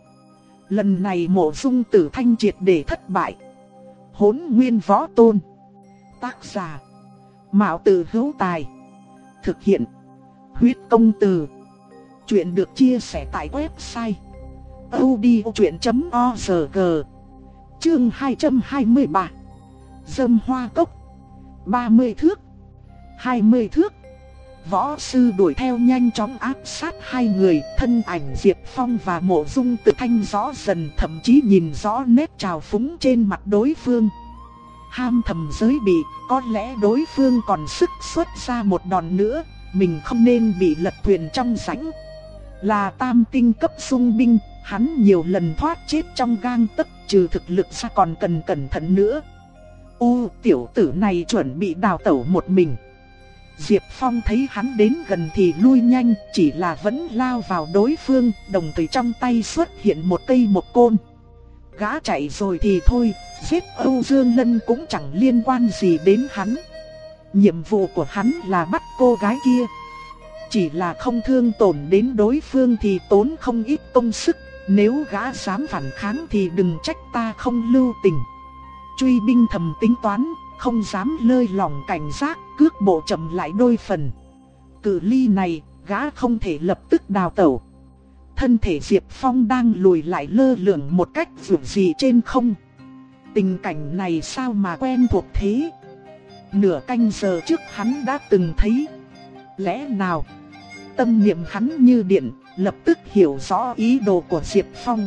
Lần này mộ dung tử thanh triệt để thất bại. Hốn nguyên võ tôn. Tác giả. Mạo tử hữu tài. Thực hiện. Huyết công từ. Chuyện được chia sẻ tại website. odchuyện.org Chương 223 Dâm hoa cốc 30 thước 20 thước Võ sư đuổi theo nhanh chóng áp sát hai người, thân ảnh Diệp Phong và Mộ Dung tự thanh rõ dần thậm chí nhìn rõ nét trào phúng trên mặt đối phương. Ham thầm giới bị, có lẽ đối phương còn sức xuất ra một đòn nữa, mình không nên bị lật thuyền trong rãnh. Là tam tinh cấp sung binh, hắn nhiều lần thoát chết trong gang tấc trừ thực lực ra còn cần cẩn thận nữa. U tiểu tử này chuẩn bị đào tẩu một mình. Diệp Phong thấy hắn đến gần thì lui nhanh, chỉ là vẫn lao vào đối phương, đồng thời trong tay xuất hiện một cây một côn. Gã chạy rồi thì thôi, giết Âu Dương Lân cũng chẳng liên quan gì đến hắn. Nhiệm vụ của hắn là bắt cô gái kia. Chỉ là không thương tổn đến đối phương thì tốn không ít công sức, nếu gã dám phản kháng thì đừng trách ta không lưu tình. Truy binh thầm tính toán, không dám lơi lỏng cảnh giác, cước bộ chậm lại đôi phần. Cự ly này, gã không thể lập tức đào tẩu. Thân thể Diệp Phong đang lùi lại lơ lửng một cách dù gì trên không. Tình cảnh này sao mà quen thuộc thế? Nửa canh giờ trước hắn đã từng thấy. Lẽ nào? Tâm niệm hắn như điện, lập tức hiểu rõ ý đồ của Diệp Phong.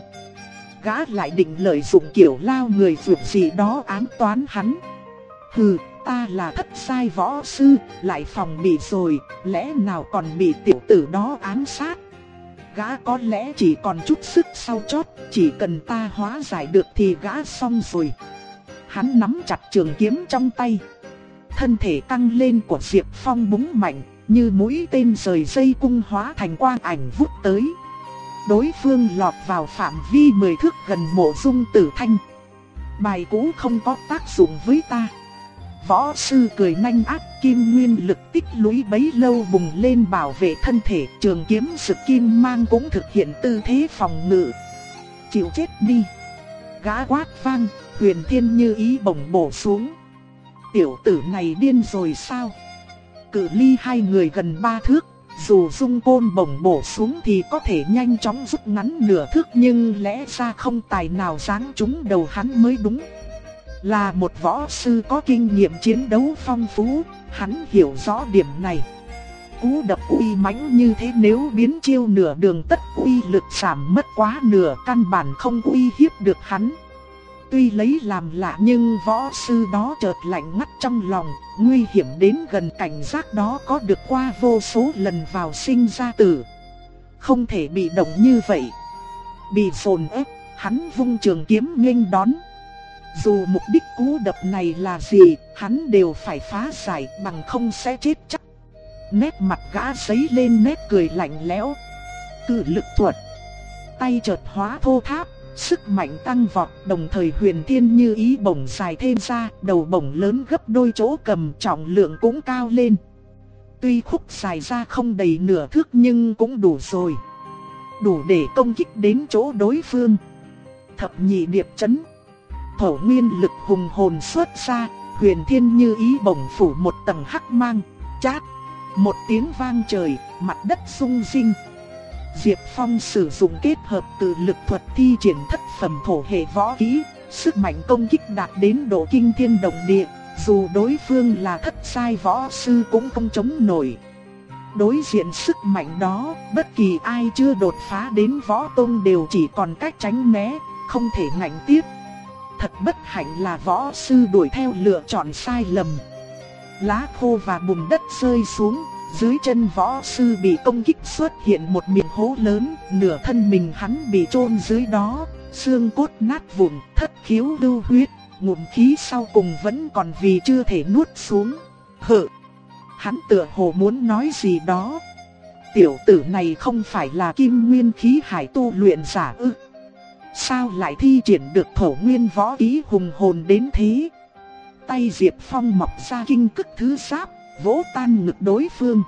Gã lại định lợi dụng kiểu lao người dù gì đó ám toán hắn. Hừ, ta là thất sai võ sư, lại phòng bị rồi, lẽ nào còn bị tiểu tử đó ám sát. Gã có lẽ chỉ còn chút sức sau chót, chỉ cần ta hóa giải được thì gã xong rồi. Hắn nắm chặt trường kiếm trong tay. Thân thể căng lên của Diệp Phong búng mạnh, như mũi tên rời dây cung hóa thành quang ảnh vút tới. Đối phương lọt vào phạm vi mười thước gần mộ dung tử thanh. Bài cũ không có tác dụng với ta. Võ sư cười nhanh ác kim nguyên lực tích lũy bấy lâu bùng lên bảo vệ thân thể trường kiếm sực kim mang cũng thực hiện tư thế phòng ngự. Chịu chết đi. Gã quát vang, huyền thiên như ý bổng bổ xuống. Tiểu tử này điên rồi sao? Cự ly hai người gần ba thước, dù dung côn bổng bổ xuống thì có thể nhanh chóng rút ngắn nửa thước nhưng lẽ ra không tài nào giáng chúng đầu hắn mới đúng. Là một võ sư có kinh nghiệm chiến đấu phong phú, hắn hiểu rõ điểm này. Cú đập uy mãnh như thế nếu biến chiêu nửa đường tất uy lực giảm mất quá nửa căn bản không uy hiếp được hắn. Tuy lấy làm lạ nhưng võ sư đó chợt lạnh ngắt trong lòng, nguy hiểm đến gần cảnh giác đó có được qua vô số lần vào sinh ra tử. Không thể bị động như vậy. Bị phồn ép, hắn vung trường kiếm nghênh đón. Dù mục đích cú đập này là gì, hắn đều phải phá giải bằng không sẽ chết chắc. Nét mặt gã giấy lên nét cười lạnh lẽo. Cự lực thuật. Tay chợt hóa thô tháp, sức mạnh tăng vọt, đồng thời huyền thiên như ý bổng dài thêm ra, đầu bổng lớn gấp đôi chỗ cầm, trọng lượng cũng cao lên. Tuy khúc dài ra không đầy nửa thước nhưng cũng đủ rồi. Đủ để công kích đến chỗ đối phương. Thập nhị điệp chấn thổ nguyên lực hùng hồn xuất ra, huyền thiên như ý bổng phủ một tầng hắc mang, chát. Một tiếng vang trời, mặt đất rung rinh. Diệp Phong sử dụng kết hợp từ lực thuật thi triển thất phẩm thổ hệ võ kỹ, sức mạnh công kích đạt đến độ kinh thiên động địa, dù đối phương là thất sai võ sư cũng không chống nổi. Đối diện sức mạnh đó, bất kỳ ai chưa đột phá đến võ tông đều chỉ còn cách tránh né, không thể ngạnh tiếp thật bất hạnh là võ sư đuổi theo lựa chọn sai lầm. Lá khô và bùn đất rơi xuống, dưới chân võ sư bị công kích xuất hiện một miệng hố lớn, nửa thân mình hắn bị chôn dưới đó, xương cốt nát vụn, thất khiếu lưu huyết, ngụm khí sau cùng vẫn còn vì chưa thể nuốt xuống. Hự! Hắn tựa hồ muốn nói gì đó. Tiểu tử này không phải là kim nguyên khí hải tu luyện giả ư. Sao lại thi triển được thổ nguyên võ ý hùng hồn đến thế? Tay Diệp Phong mọc ra kinh cức thứ giáp, vỗ tan ngực đối phương.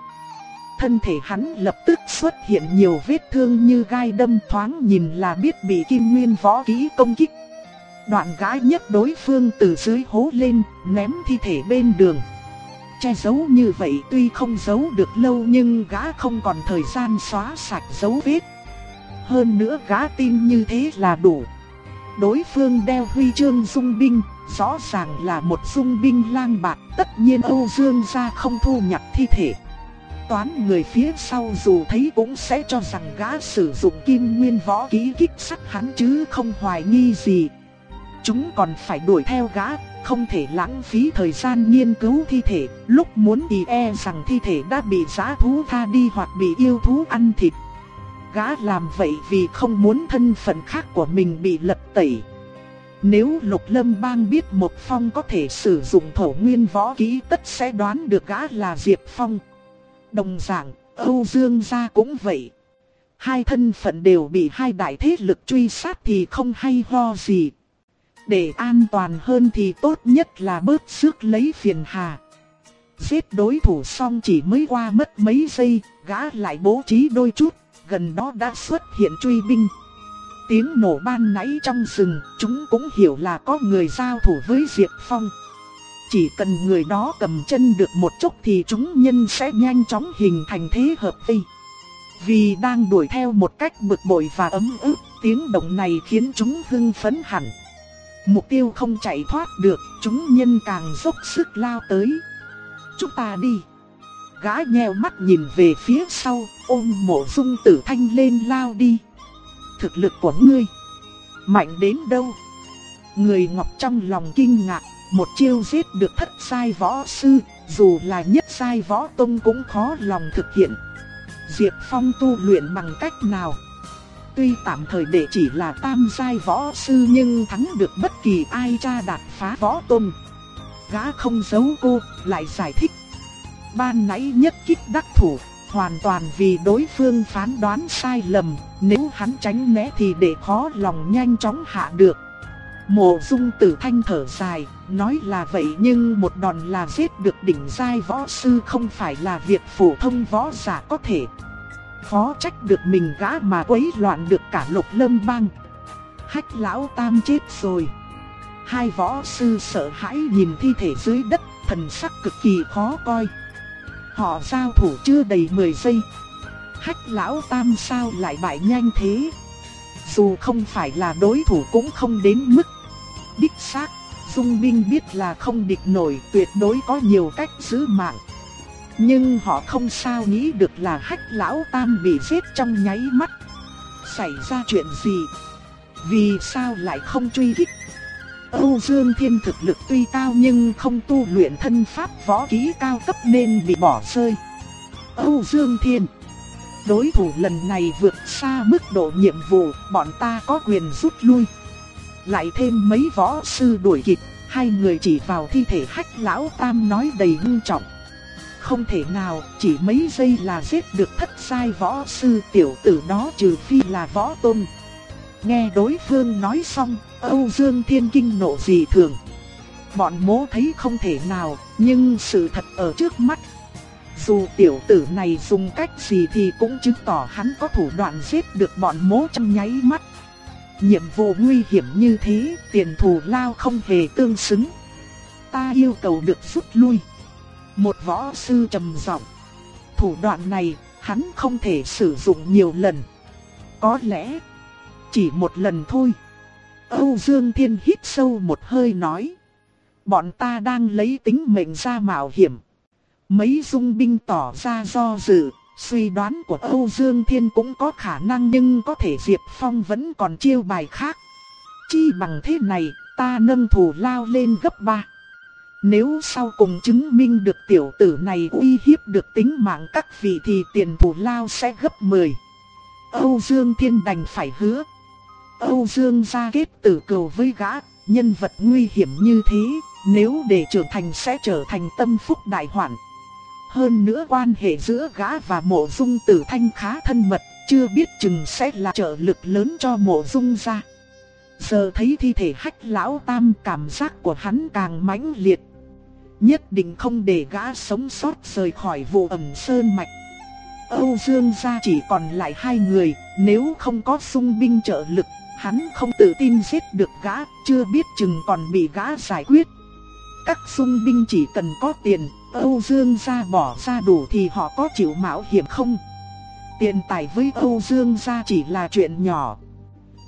Thân thể hắn lập tức xuất hiện nhiều vết thương như gai đâm thoáng nhìn là biết bị kim nguyên võ kỹ công kích. Đoạn gái nhất đối phương từ dưới hố lên, ném thi thể bên đường. Che giấu như vậy tuy không giấu được lâu nhưng gã không còn thời gian xóa sạch dấu vết. Hơn nữa gã tin như thế là đủ. Đối phương đeo huy chương dung binh, rõ ràng là một dung binh lang bạc, tất nhiên Âu Dương gia không thu nhặt thi thể. Toán người phía sau dù thấy cũng sẽ cho rằng gã sử dụng kim nguyên võ ký kích sát hắn chứ không hoài nghi gì. Chúng còn phải đuổi theo gã, không thể lãng phí thời gian nghiên cứu thi thể, lúc muốn thì e rằng thi thể đã bị giã thú tha đi hoặc bị yêu thú ăn thịt gã làm vậy vì không muốn thân phận khác của mình bị lật tẩy. Nếu Lục Lâm Bang biết một phong có thể sử dụng thổ nguyên võ kỹ tất sẽ đoán được gã là Diệp Phong. Đồng dạng, Âu Dương gia cũng vậy. Hai thân phận đều bị hai đại thế lực truy sát thì không hay ho gì. Để an toàn hơn thì tốt nhất là bớt sức lấy phiền hà. Giết đối thủ xong chỉ mới qua mất mấy giây, gã lại bố trí đôi chút gần đó đã xuất hiện truy binh. Tiếng nổ ban nãy trong rừng, chúng cũng hiểu là có người giao thủ với Diệp Phong. Chỉ cần người đó cầm chân được một chút thì chúng nhân sẽ nhanh chóng hình thành thế hợp vây. Vì đang đuổi theo một cách bực bội và ấm ức, tiếng động này khiến chúng hưng phấn hẳn. Mục tiêu không chạy thoát được, chúng nhân càng dốc sức lao tới. Chúng ta đi gã nheo mắt nhìn về phía sau, ôm mộ dung tử thanh lên lao đi. Thực lực của ngươi, mạnh đến đâu? Người ngọc trong lòng kinh ngạc, một chiêu giết được thất sai võ sư, dù là nhất sai võ tông cũng khó lòng thực hiện. Diệp Phong tu luyện bằng cách nào? Tuy tạm thời để chỉ là tam sai võ sư nhưng thắng được bất kỳ ai tra đạt phá võ tông. Gã không giấu cô, lại giải thích ban nãy nhất kích đắc thủ, hoàn toàn vì đối phương phán đoán sai lầm, nếu hắn tránh né thì để khó lòng nhanh chóng hạ được. Mộ dung tử thanh thở dài, nói là vậy nhưng một đòn là giết được đỉnh giai võ sư không phải là việc phổ thông võ giả có thể. Khó trách được mình gã mà quấy loạn được cả lục lâm bang. Hách lão tam chết rồi. Hai võ sư sợ hãi nhìn thi thể dưới đất, thần sắc cực kỳ khó coi. Họ giao thủ chưa đầy 10 giây. Hách lão tam sao lại bại nhanh thế? Dù không phải là đối thủ cũng không đến mức. Đích xác, Dung binh biết là không địch nổi tuyệt đối có nhiều cách giữ mạng. Nhưng họ không sao nghĩ được là hách lão tam bị giết trong nháy mắt. Xảy ra chuyện gì? Vì sao lại không truy kích? Âu Dương Thiên thực lực tuy cao nhưng không tu luyện thân pháp võ kỹ cao cấp nên bị bỏ rơi. Âu Dương Thiên Đối thủ lần này vượt xa mức độ nhiệm vụ, bọn ta có quyền rút lui. Lại thêm mấy võ sư đuổi kịp, hai người chỉ vào thi thể hách lão tam nói đầy hưng trọng. Không thể nào, chỉ mấy giây là giết được thất sai võ sư tiểu tử đó trừ phi là võ tôn. Nghe đối phương nói xong, Âu Dương Thiên Kinh nộ gì thường. Bọn mố thấy không thể nào, nhưng sự thật ở trước mắt. Dù tiểu tử này dùng cách gì thì cũng chứng tỏ hắn có thủ đoạn giết được bọn mố trong nháy mắt. Nhiệm vụ nguy hiểm như thế, tiền thù lao không hề tương xứng. Ta yêu cầu được rút lui. Một võ sư trầm giọng. Thủ đoạn này, hắn không thể sử dụng nhiều lần. Có lẽ, chỉ một lần thôi. Âu Dương Thiên hít sâu một hơi nói. Bọn ta đang lấy tính mệnh ra mạo hiểm. Mấy dung binh tỏ ra do dự, suy đoán của Âu Dương Thiên cũng có khả năng nhưng có thể Diệp Phong vẫn còn chiêu bài khác. Chi bằng thế này, ta nâng thủ lao lên gấp 3. Nếu sau cùng chứng minh được tiểu tử này uy hiếp được tính mạng các vị thì tiền thủ lao sẽ gấp 10. Âu Dương Thiên đành phải hứa. Âu Dương gia kết tử cầu với gã, nhân vật nguy hiểm như thế, nếu để trưởng thành sẽ trở thành tâm phúc đại hoạn. Hơn nữa quan hệ giữa gã và mộ dung tử thanh khá thân mật, chưa biết chừng sẽ là trợ lực lớn cho mộ dung gia. Giờ thấy thi thể hách lão tam cảm giác của hắn càng mãnh liệt. Nhất định không để gã sống sót rời khỏi vụ ẩm sơn mạch. Âu Dương gia chỉ còn lại hai người, nếu không có sung binh trợ lực, hắn không tự tin giết được gã, chưa biết chừng còn bị gã giải quyết. Các sung binh chỉ cần có tiền, Âu Dương gia bỏ ra đủ thì họ có chịu mạo hiểm không? Tiền tài với Âu Dương gia chỉ là chuyện nhỏ.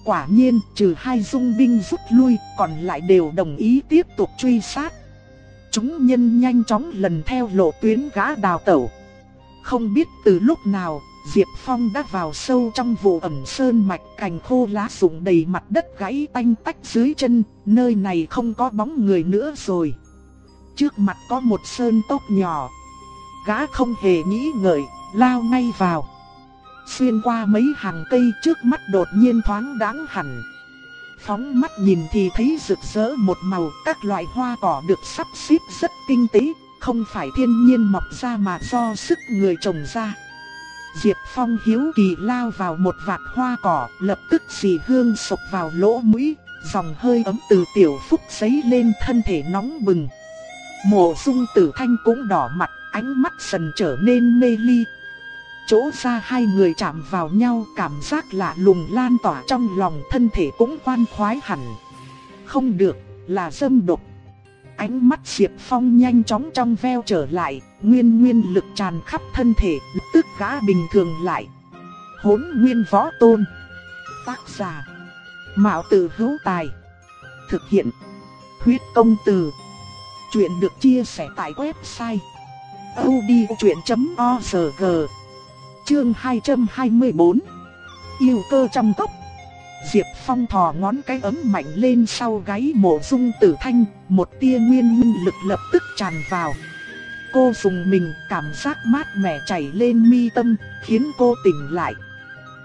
Quả nhiên, trừ hai dung binh rút lui, còn lại đều đồng ý tiếp tục truy sát. Chúng nhân nhanh chóng lần theo lộ tuyến gã đào tẩu. Không biết từ lúc nào, Diệp Phong đã vào sâu trong vụ ẩm sơn mạch cành khô lá rụng đầy mặt đất gãy tanh tách dưới chân, nơi này không có bóng người nữa rồi. Trước mặt có một sơn tốc nhỏ. Gã không hề nghĩ ngợi, lao ngay vào. Xuyên qua mấy hàng cây trước mắt đột nhiên thoáng đáng hẳn. Phóng mắt nhìn thì thấy rực rỡ một màu, các loại hoa cỏ được sắp xếp rất tinh tế, không phải thiên nhiên mọc ra mà do sức người trồng ra. Diệp Phong hiếu kỳ lao vào một vạt hoa cỏ, lập tức xì hương sộc vào lỗ mũi, dòng hơi ấm từ tiểu phúc giấy lên thân thể nóng bừng. Mộ dung tử thanh cũng đỏ mặt, ánh mắt dần trở nên mê ly. Chỗ ra hai người chạm vào nhau cảm giác lạ lùng lan tỏa trong lòng thân thể cũng khoan khoái hẳn. Không được, là dâm độc. Ánh mắt Diệp Phong nhanh chóng trong veo trở lại, nguyên nguyên lực tràn khắp thân thể, tức gã bình thường lại. Hốn nguyên võ tôn. Tác giả. Mạo tử hữu tài. Thực hiện. Huyết công từ. Chuyện được chia sẻ tại website. odchuyện.org Chương 224 Yêu cơ trong cốc Diệp Phong thò ngón cái ấm mạnh lên sau gáy mộ dung tử thanh, một tia nguyên minh lực lập tức tràn vào. Cô dùng mình cảm giác mát mẻ chảy lên mi tâm, khiến cô tỉnh lại.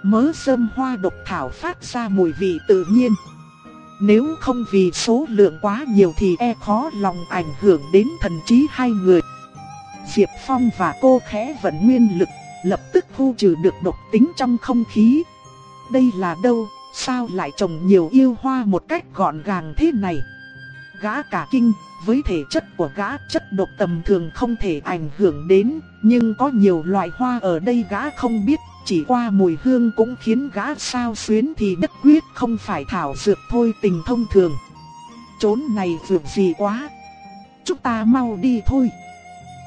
Mớ sâm hoa độc thảo phát ra mùi vị tự nhiên. Nếu không vì số lượng quá nhiều thì e khó lòng ảnh hưởng đến thần trí hai người. Diệp Phong và cô khẽ vận nguyên lực, lập tức thu trừ được độc tính trong không khí. Đây là đâu, sao lại trồng nhiều yêu hoa một cách gọn gàng thế này? Gã cả kinh, với thể chất của gã chất độc tầm thường không thể ảnh hưởng đến, nhưng có nhiều loại hoa ở đây gã không biết, chỉ qua mùi hương cũng khiến gã sao xuyến thì đất quyết không phải thảo dược thôi tình thông thường. chốn này dược gì quá. Chúng ta mau đi thôi.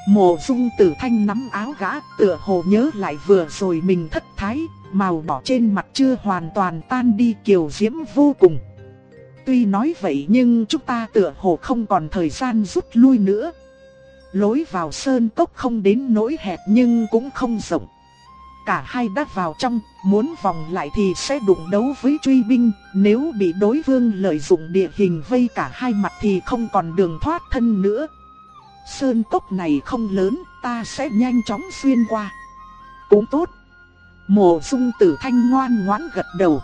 Mộ dung tử thanh nắm áo gã tựa hồ nhớ lại vừa rồi mình thất thái, màu đỏ trên mặt chưa hoàn toàn tan đi kiều diễm vô cùng. Tuy nói vậy nhưng chúng ta tựa hồ không còn thời gian rút lui nữa. Lối vào sơn cốc không đến nỗi hẹp nhưng cũng không rộng. Cả hai đã vào trong, muốn vòng lại thì sẽ đụng đấu với truy binh, nếu bị đối phương lợi dụng địa hình vây cả hai mặt thì không còn đường thoát thân nữa. Sơn cốc này không lớn, ta sẽ nhanh chóng xuyên qua. Cũng tốt. Mộ dung tử thanh ngoan ngoãn gật đầu.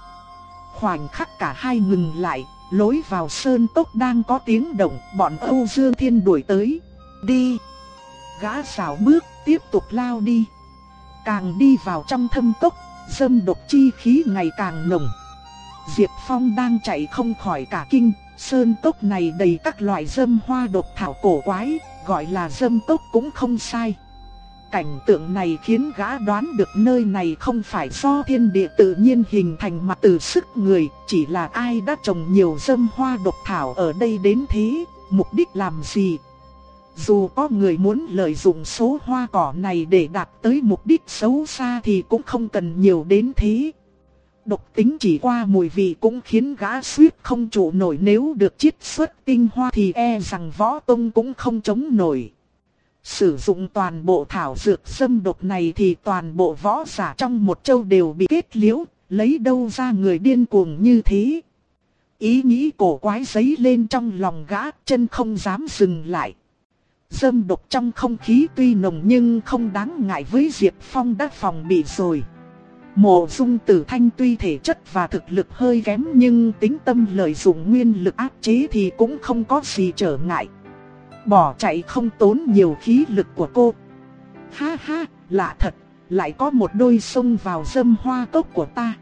Khoảnh khắc cả hai ngừng lại, lối vào sơn tốc đang có tiếng động, bọn Âu Dương Thiên đuổi tới. Đi! Gã xảo bước, tiếp tục lao đi. Càng đi vào trong thâm cốc, dâm độc chi khí ngày càng nồng. Diệp Phong đang chạy không khỏi cả kinh, sơn cốc này đầy các loại dâm hoa độc thảo cổ quái, gọi là dâm cốc cũng không sai. Cảnh tượng này khiến gã đoán được nơi này không phải do thiên địa tự nhiên hình thành mà từ sức người, chỉ là ai đã trồng nhiều dâm hoa độc thảo ở đây đến thế, mục đích làm gì dù có người muốn lợi dụng số hoa cỏ này để đạt tới mục đích xấu xa thì cũng không cần nhiều đến thế. Độc tính chỉ qua mùi vị cũng khiến gã suýt không trụ nổi nếu được chiết xuất tinh hoa thì e rằng võ tông cũng không chống nổi. Sử dụng toàn bộ thảo dược xâm độc này thì toàn bộ võ giả trong một châu đều bị kết liễu, lấy đâu ra người điên cuồng như thế. Ý nghĩ cổ quái giấy lên trong lòng gã, chân không dám dừng lại. Dâm độc trong không khí tuy nồng nhưng không đáng ngại với Diệp Phong đã phòng bị rồi. Mộ dung tử thanh tuy thể chất và thực lực hơi kém nhưng tính tâm lợi dụng nguyên lực áp chế thì cũng không có gì trở ngại. Bỏ chạy không tốn nhiều khí lực của cô. Ha ha, lạ thật, lại có một đôi sông vào dâm hoa cốc của ta.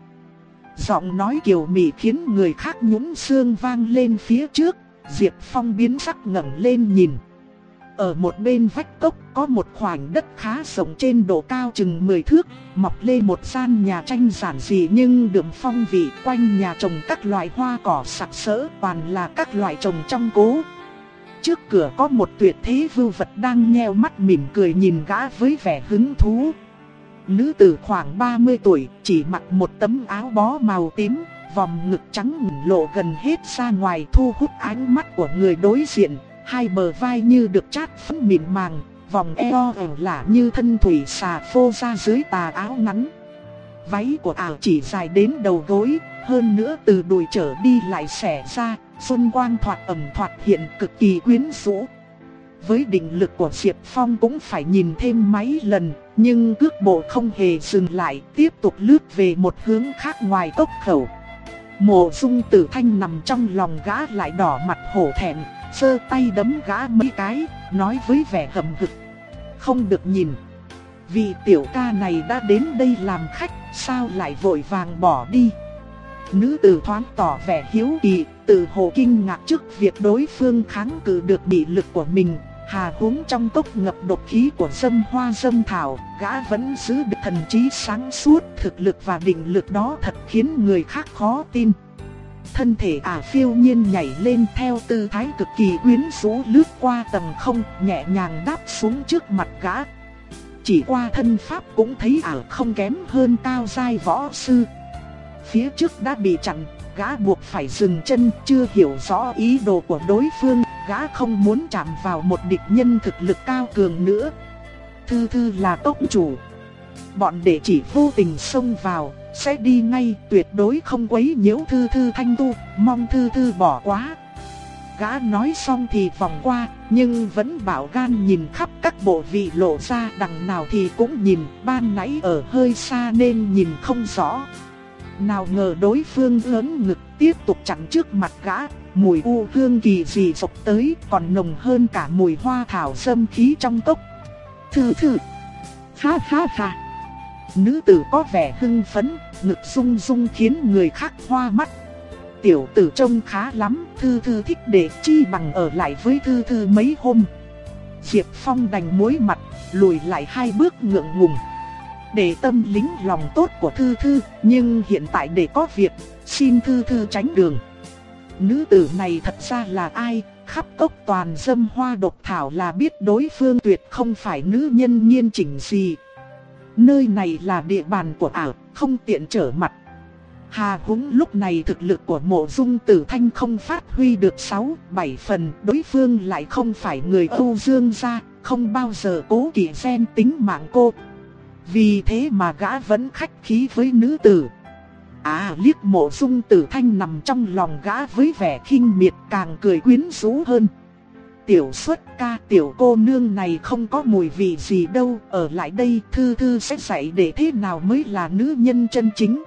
Giọng nói kiều mị khiến người khác nhún xương vang lên phía trước, Diệp Phong biến sắc ngẩng lên nhìn. Ở một bên vách cốc có một khoảng đất khá rộng trên độ cao chừng 10 thước, mọc lên một gian nhà tranh giản dị nhưng đường phong vị quanh nhà trồng các loại hoa cỏ sặc sỡ toàn là các loại trồng trong cố. Trước cửa có một tuyệt thế vưu vật đang nheo mắt mỉm cười nhìn gã với vẻ hứng thú. Nữ tử khoảng 30 tuổi, chỉ mặc một tấm áo bó màu tím, vòng ngực trắng lộ gần hết ra ngoài thu hút ánh mắt của người đối diện, hai bờ vai như được chát phấn mịn màng, vòng eo ẻo lả như thân thủy xà phô ra dưới tà áo ngắn. Váy của ảo chỉ dài đến đầu gối, hơn nữa từ đùi trở đi lại xẻ ra, xuân quang thoạt ẩm thoạt hiện cực kỳ quyến rũ. Với định lực của Diệp Phong cũng phải nhìn thêm mấy lần, nhưng cước bộ không hề dừng lại, tiếp tục lướt về một hướng khác ngoài cốc khẩu. Mộ dung tử thanh nằm trong lòng gã lại đỏ mặt hổ thẹn, sơ tay đấm gã mấy cái, nói với vẻ hầm hực. Không được nhìn. Vì tiểu ca này đã đến đây làm khách, sao lại vội vàng bỏ đi. Nữ tử thoáng tỏ vẻ hiếu kỳ, tự hồ kinh ngạc trước việc đối phương kháng cự được bị lực của mình. Hà huống trong tốc ngập độc khí của dâm hoa dâm thảo, gã vẫn giữ được thần trí sáng suốt, thực lực và định lực đó thật khiến người khác khó tin thân thể ả phiêu nhiên nhảy lên theo tư thái cực kỳ quyến rũ lướt qua tầng không, nhẹ nhàng đáp xuống trước mặt gã. Chỉ qua thân pháp cũng thấy ả không kém hơn cao giai võ sư. Phía trước đã bị chặn, gã buộc phải dừng chân, chưa hiểu rõ ý đồ của đối phương, gã không muốn chạm vào một địch nhân thực lực cao cường nữa. Thư thư là tốc chủ. Bọn đệ chỉ vô tình xông vào, sẽ đi ngay, tuyệt đối không quấy nhiễu thư thư thanh tu, mong thư thư bỏ quá. Gã nói xong thì vòng qua, nhưng vẫn bảo gan nhìn khắp các bộ vị lộ ra đằng nào thì cũng nhìn, ban nãy ở hơi xa nên nhìn không rõ. Nào ngờ đối phương lớn ngực tiếp tục chặn trước mặt gã, mùi u hương kỳ dị sộc tới còn nồng hơn cả mùi hoa thảo sâm khí trong cốc. Thư thư. Ha ha ha. Nữ tử có vẻ hưng phấn, ngực rung rung khiến người khác hoa mắt. Tiểu tử trông khá lắm, thư thư thích để chi bằng ở lại với thư thư mấy hôm. Diệp Phong đành muối mặt, lùi lại hai bước ngượng ngùng. Để tâm lính lòng tốt của Thư Thư, nhưng hiện tại để có việc, xin Thư Thư tránh đường. Nữ tử này thật ra là ai, khắp cốc toàn dâm hoa độc thảo là biết đối phương tuyệt không phải nữ nhân nhiên chỉnh gì. Nơi này là địa bàn của ảo, không tiện trở mặt. Hà húng lúc này thực lực của mộ dung tử thanh không phát huy được 6-7 phần, đối phương lại không phải người Âu Dương gia, không bao giờ cố kỵ xen tính mạng cô. Vì thế mà gã vẫn khách khí với nữ tử. À liếc mộ dung tử thanh nằm trong lòng gã với vẻ khinh miệt càng cười quyến rũ hơn. Tiểu xuất ca tiểu cô nương này không có mùi vị gì đâu, ở lại đây thư thư sẽ dạy để thế nào mới là nữ nhân chân chính.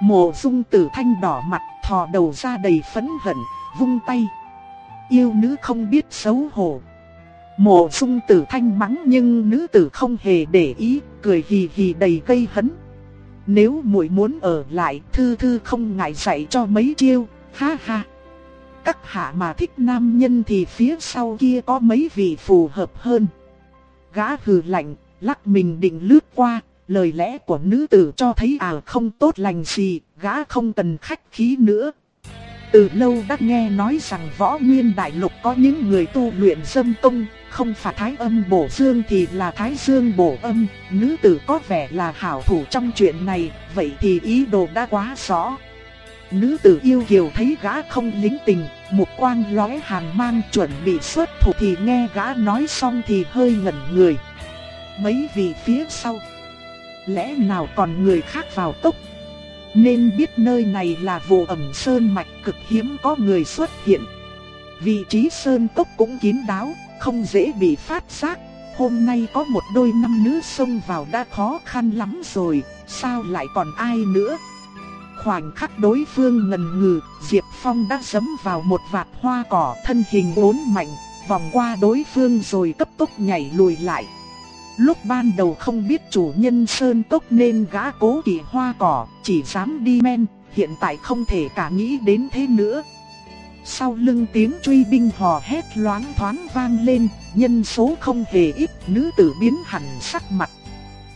Mộ dung tử thanh đỏ mặt, thò đầu ra đầy phấn hận, vung tay. Yêu nữ không biết xấu hổ. Mộ dung tử thanh mắng nhưng nữ tử không hề để ý, cười hì hì đầy gây hấn. Nếu muội muốn ở lại, thư thư không ngại dạy cho mấy chiêu, ha ha. Các hạ mà thích nam nhân thì phía sau kia có mấy vị phù hợp hơn. Gã hừ lạnh, lắc mình định lướt qua, lời lẽ của nữ tử cho thấy à không tốt lành gì, gã không cần khách khí nữa. Từ lâu đã nghe nói rằng võ nguyên đại lục có những người tu luyện dâm công, không phải thái âm bổ dương thì là thái dương bổ âm, nữ tử có vẻ là hảo thủ trong chuyện này, vậy thì ý đồ đã quá rõ. Nữ tử yêu kiều thấy gã không lính tình, một quang lóe hàn mang chuẩn bị xuất thủ thì nghe gã nói xong thì hơi ngẩn người. Mấy vị phía sau, lẽ nào còn người khác vào tốc? Nên biết nơi này là vụ ẩm sơn mạch cực hiếm có người xuất hiện. Vị trí sơn cốc cũng kín đáo, không dễ bị phát giác. Hôm nay có một đôi nam nữ xông vào đã khó khăn lắm rồi, sao lại còn ai nữa? Khoảnh khắc đối phương ngần ngừ, Diệp Phong đã sấm vào một vạt hoa cỏ thân hình uốn mạnh, vòng qua đối phương rồi cấp tốc nhảy lùi lại. Lúc ban đầu không biết chủ nhân sơn tốc nên gã cố kỳ hoa cỏ, chỉ dám đi men, hiện tại không thể cả nghĩ đến thế nữa. Sau lưng tiếng truy binh hò hét loáng thoáng vang lên, nhân số không hề ít, nữ tử biến hẳn sắc mặt.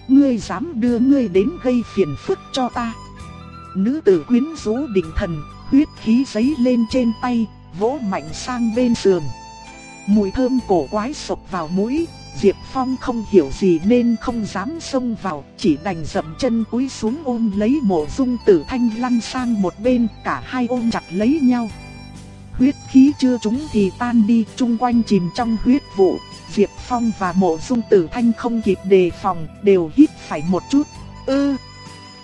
Ngươi dám đưa ngươi đến gây phiền phức cho ta. Nữ tử quyến rũ định thần, huyết khí giấy lên trên tay, vỗ mạnh sang bên sườn. Mùi thơm cổ quái sộc vào mũi, Diệp Phong không hiểu gì nên không dám xông vào, chỉ đành dậm chân cúi xuống ôm lấy mộ dung tử thanh lăn sang một bên, cả hai ôm chặt lấy nhau. Huyết khí chưa trúng thì tan đi, chung quanh chìm trong huyết vụ. Diệp Phong và mộ dung tử thanh không kịp đề phòng, đều hít phải một chút. Ư!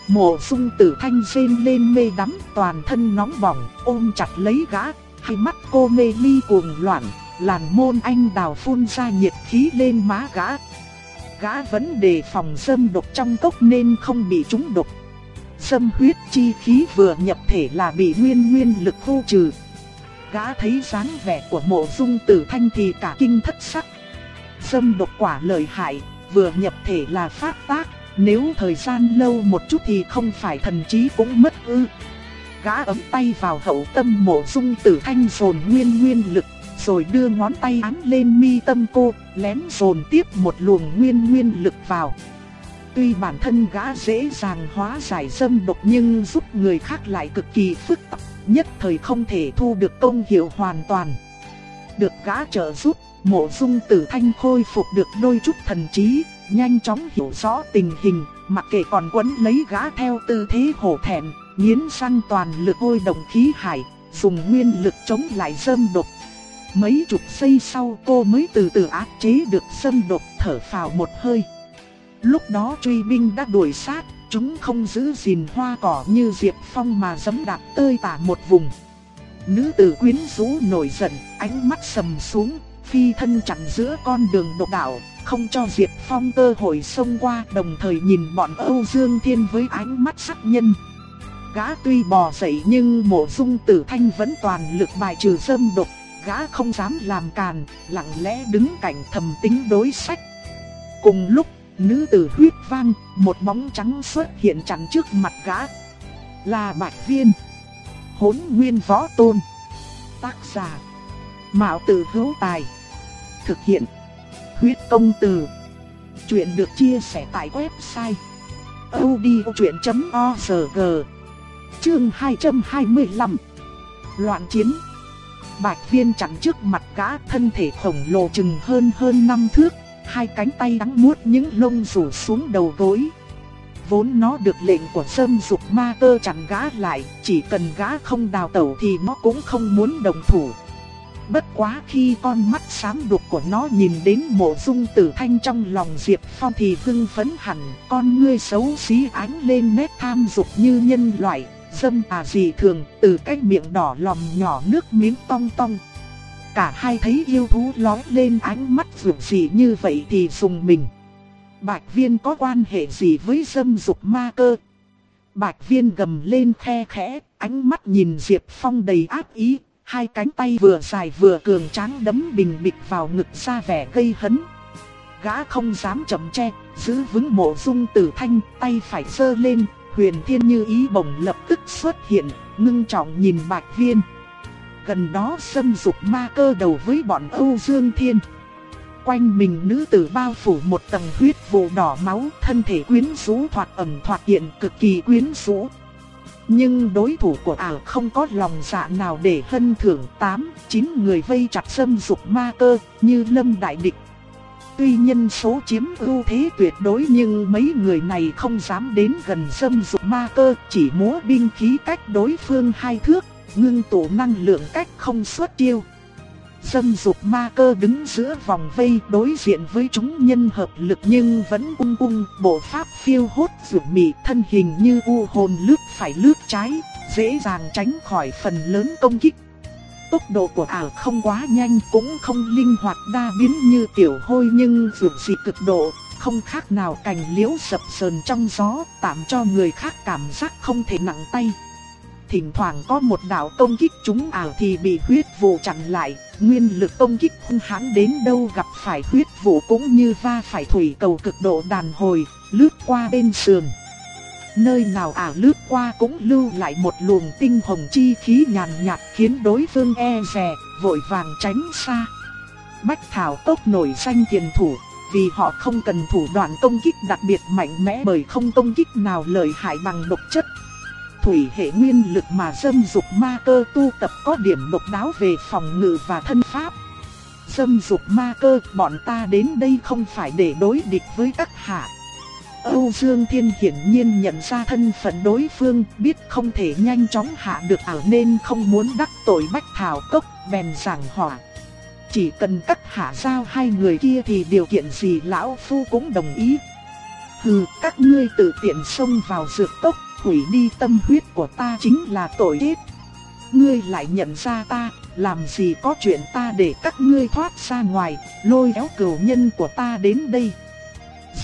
mộ dung tử thanh rên lên mê đắm, toàn thân nóng bỏng, ôm chặt lấy gã, hai mắt cô mê ly cuồng loạn, làn môn anh đào phun ra nhiệt khí lên má gã. Gã vẫn đề phòng dâm độc trong cốc nên không bị trúng độc. Dâm huyết chi khí vừa nhập thể là bị nguyên nguyên lực khu trừ, gã thấy dáng vẻ của mộ dung tử thanh thì cả kinh thất sắc. Dâm độc quả lợi hại, vừa nhập thể là phát tác, nếu thời gian lâu một chút thì không phải thần trí cũng mất ư. Gã ấm tay vào hậu tâm mộ dung tử thanh dồn nguyên nguyên lực, rồi đưa ngón tay án lên mi tâm cô, lén dồn tiếp một luồng nguyên nguyên lực vào. Tuy bản thân gã dễ dàng hóa giải dâm độc nhưng giúp người khác lại cực kỳ phức tạp nhất thời không thể thu được công hiệu hoàn toàn. Được gã trợ giúp, mộ dung tử thanh khôi phục được đôi chút thần trí, nhanh chóng hiểu rõ tình hình, mặc kệ còn quấn lấy gã theo tư thế hổ thẹn, nghiến răng toàn lực hôi đồng khí hải, dùng nguyên lực chống lại dâm độc. Mấy chục giây sau cô mới từ từ áp chế được dâm độc thở phào một hơi. Lúc đó truy binh đã đuổi sát, Chúng không giữ gìn hoa cỏ như Diệp Phong mà giấm đạp tơi tả một vùng. Nữ tử quyến rũ nổi giận, ánh mắt sầm xuống, phi thân chặn giữa con đường độc đạo, không cho Diệp Phong cơ hội xông qua, đồng thời nhìn bọn Âu Dương Thiên với ánh mắt sắc nhân. Gã tuy bò dậy nhưng mộ dung tử thanh vẫn toàn lực bài trừ dâm độc, gã không dám làm càn, lặng lẽ đứng cạnh thầm tính đối sách Cùng lúc, nữ tử huyết vang, một bóng trắng xuất hiện chắn trước mặt gã. Là Bạch Viên. Hốn Nguyên Võ Tôn. Tác giả. Mạo Tử Hữu Tài. Thực hiện. Huyết Công Từ. Chuyện được chia sẻ tại website. odchuyện.org Chương 225 Loạn chiến Bạch viên chắn trước mặt gã thân thể khổng lồ chừng hơn hơn năm thước Hai cánh tay đắng muốt những lông rủ xuống đầu gối. Vốn nó được lệnh của sâm dục ma cơ chẳng gã lại, Chỉ cần gã không đào tẩu thì nó cũng không muốn đồng thủ. Bất quá khi con mắt xám đục của nó nhìn đến mộ dung tử thanh trong lòng Diệp Phong thì hưng phấn hẳn, Con ngươi xấu xí ánh lên nét tham dục như nhân loại, Dâm à gì thường, từ cái miệng đỏ lòm nhỏ nước miếng tong tong. Cả hai thấy yêu thú lói lên ánh mắt vượt gì như vậy thì dùng mình Bạch viên có quan hệ gì với dâm dục ma cơ Bạch viên gầm lên khe khẽ Ánh mắt nhìn Diệp Phong đầy ác ý Hai cánh tay vừa dài vừa cường tráng đấm bình bịch vào ngực ra vẻ gây hấn. Gã không dám chậm che, giữ vững mộ dung tử thanh, tay phải sơ lên, huyền thiên như ý bổng lập tức xuất hiện, ngưng trọng nhìn bạch viên. Gần đó xâm dục ma cơ đầu với bọn Âu Dương Thiên. Quanh mình nữ tử bao phủ một tầng huyết vụ đỏ máu, thân thể quyến rũ thoạt ẩm thoạt hiện cực kỳ quyến rũ. Nhưng đối thủ của ả không có lòng dạ nào để hân thưởng 8, 9 người vây chặt xâm dục ma cơ như lâm đại địch. Tuy nhân số chiếm ưu thế tuyệt đối nhưng mấy người này không dám đến gần xâm dục ma cơ chỉ múa binh khí cách đối phương hai thước, ngưng tụ năng lượng cách không xuất chiêu. Dâm dục ma cơ đứng giữa vòng vây đối diện với chúng nhân hợp lực nhưng vẫn ung ung bộ pháp phiêu hốt rượu mị thân hình như u hồn lướt phải lướt trái, dễ dàng tránh khỏi phần lớn công kích. Tốc độ của ảo không quá nhanh cũng không linh hoạt đa biến như tiểu hôi nhưng rượu dị cực độ, không khác nào cành liễu sập sờn trong gió, tạm cho người khác cảm giác không thể nặng tay thỉnh thoảng có một đạo công kích chúng ảo thì bị huyết vụ chặn lại, nguyên lực công kích hung hãn đến đâu gặp phải huyết vụ cũng như va phải thủy cầu cực độ đàn hồi, lướt qua bên sườn. Nơi nào ảo lướt qua cũng lưu lại một luồng tinh hồng chi khí nhàn nhạt khiến đối phương e rè, vội vàng tránh xa. Bách Thảo tốc nổi danh tiền thủ, vì họ không cần thủ đoạn công kích đặc biệt mạnh mẽ bởi không công kích nào lợi hại bằng độc chất thủy hệ nguyên lực mà dâm dục ma cơ tu tập có điểm độc đáo về phòng ngự và thân pháp. Dâm dục ma cơ bọn ta đến đây không phải để đối địch với các hạ. Âu Dương Thiên hiển nhiên nhận ra thân phận đối phương, biết không thể nhanh chóng hạ được ảo nên không muốn đắc tội Bách Thảo Cốc, bèn giảng hỏa. Chỉ cần các hạ giao hai người kia thì điều kiện gì lão phu cũng đồng ý. Hừ, các ngươi tự tiện xông vào dược tốc hủy đi tâm huyết của ta chính là tội chết. Ngươi lại nhận ra ta, làm gì có chuyện ta để các ngươi thoát ra ngoài, lôi kéo cửu nhân của ta đến đây.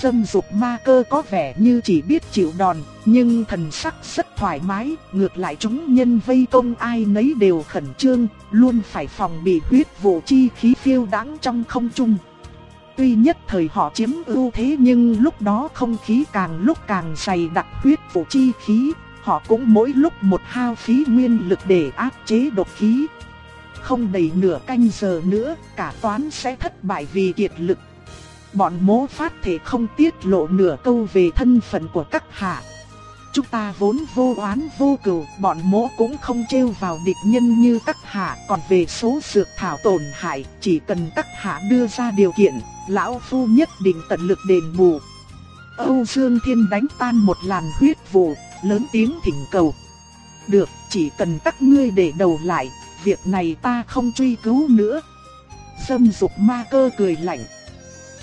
Dâm dục ma cơ có vẻ như chỉ biết chịu đòn, nhưng thần sắc rất thoải mái, ngược lại chúng nhân vây công ai nấy đều khẩn trương, luôn phải phòng bị huyết vụ chi khí phiêu đáng trong không trung. Tuy nhất thời họ chiếm ưu thế nhưng lúc đó không khí càng lúc càng dày đặc huyết vụ chi khí, họ cũng mỗi lúc một hao phí nguyên lực để áp chế độc khí. Không đầy nửa canh giờ nữa, cả toán sẽ thất bại vì kiệt lực. Bọn mố phát thể không tiết lộ nửa câu về thân phận của các hạ. Chúng ta vốn vô oán vô cừu, bọn mỗ cũng không trêu vào địch nhân như các hạ, còn về số dược thảo tổn hại, chỉ cần các hạ đưa ra điều kiện, lão phu nhất định tận lực đền bù. Âu Dương Thiên đánh tan một làn huyết vụ, lớn tiếng thỉnh cầu. Được, chỉ cần các ngươi để đầu lại, việc này ta không truy cứu nữa. Dâm dục ma cơ cười lạnh.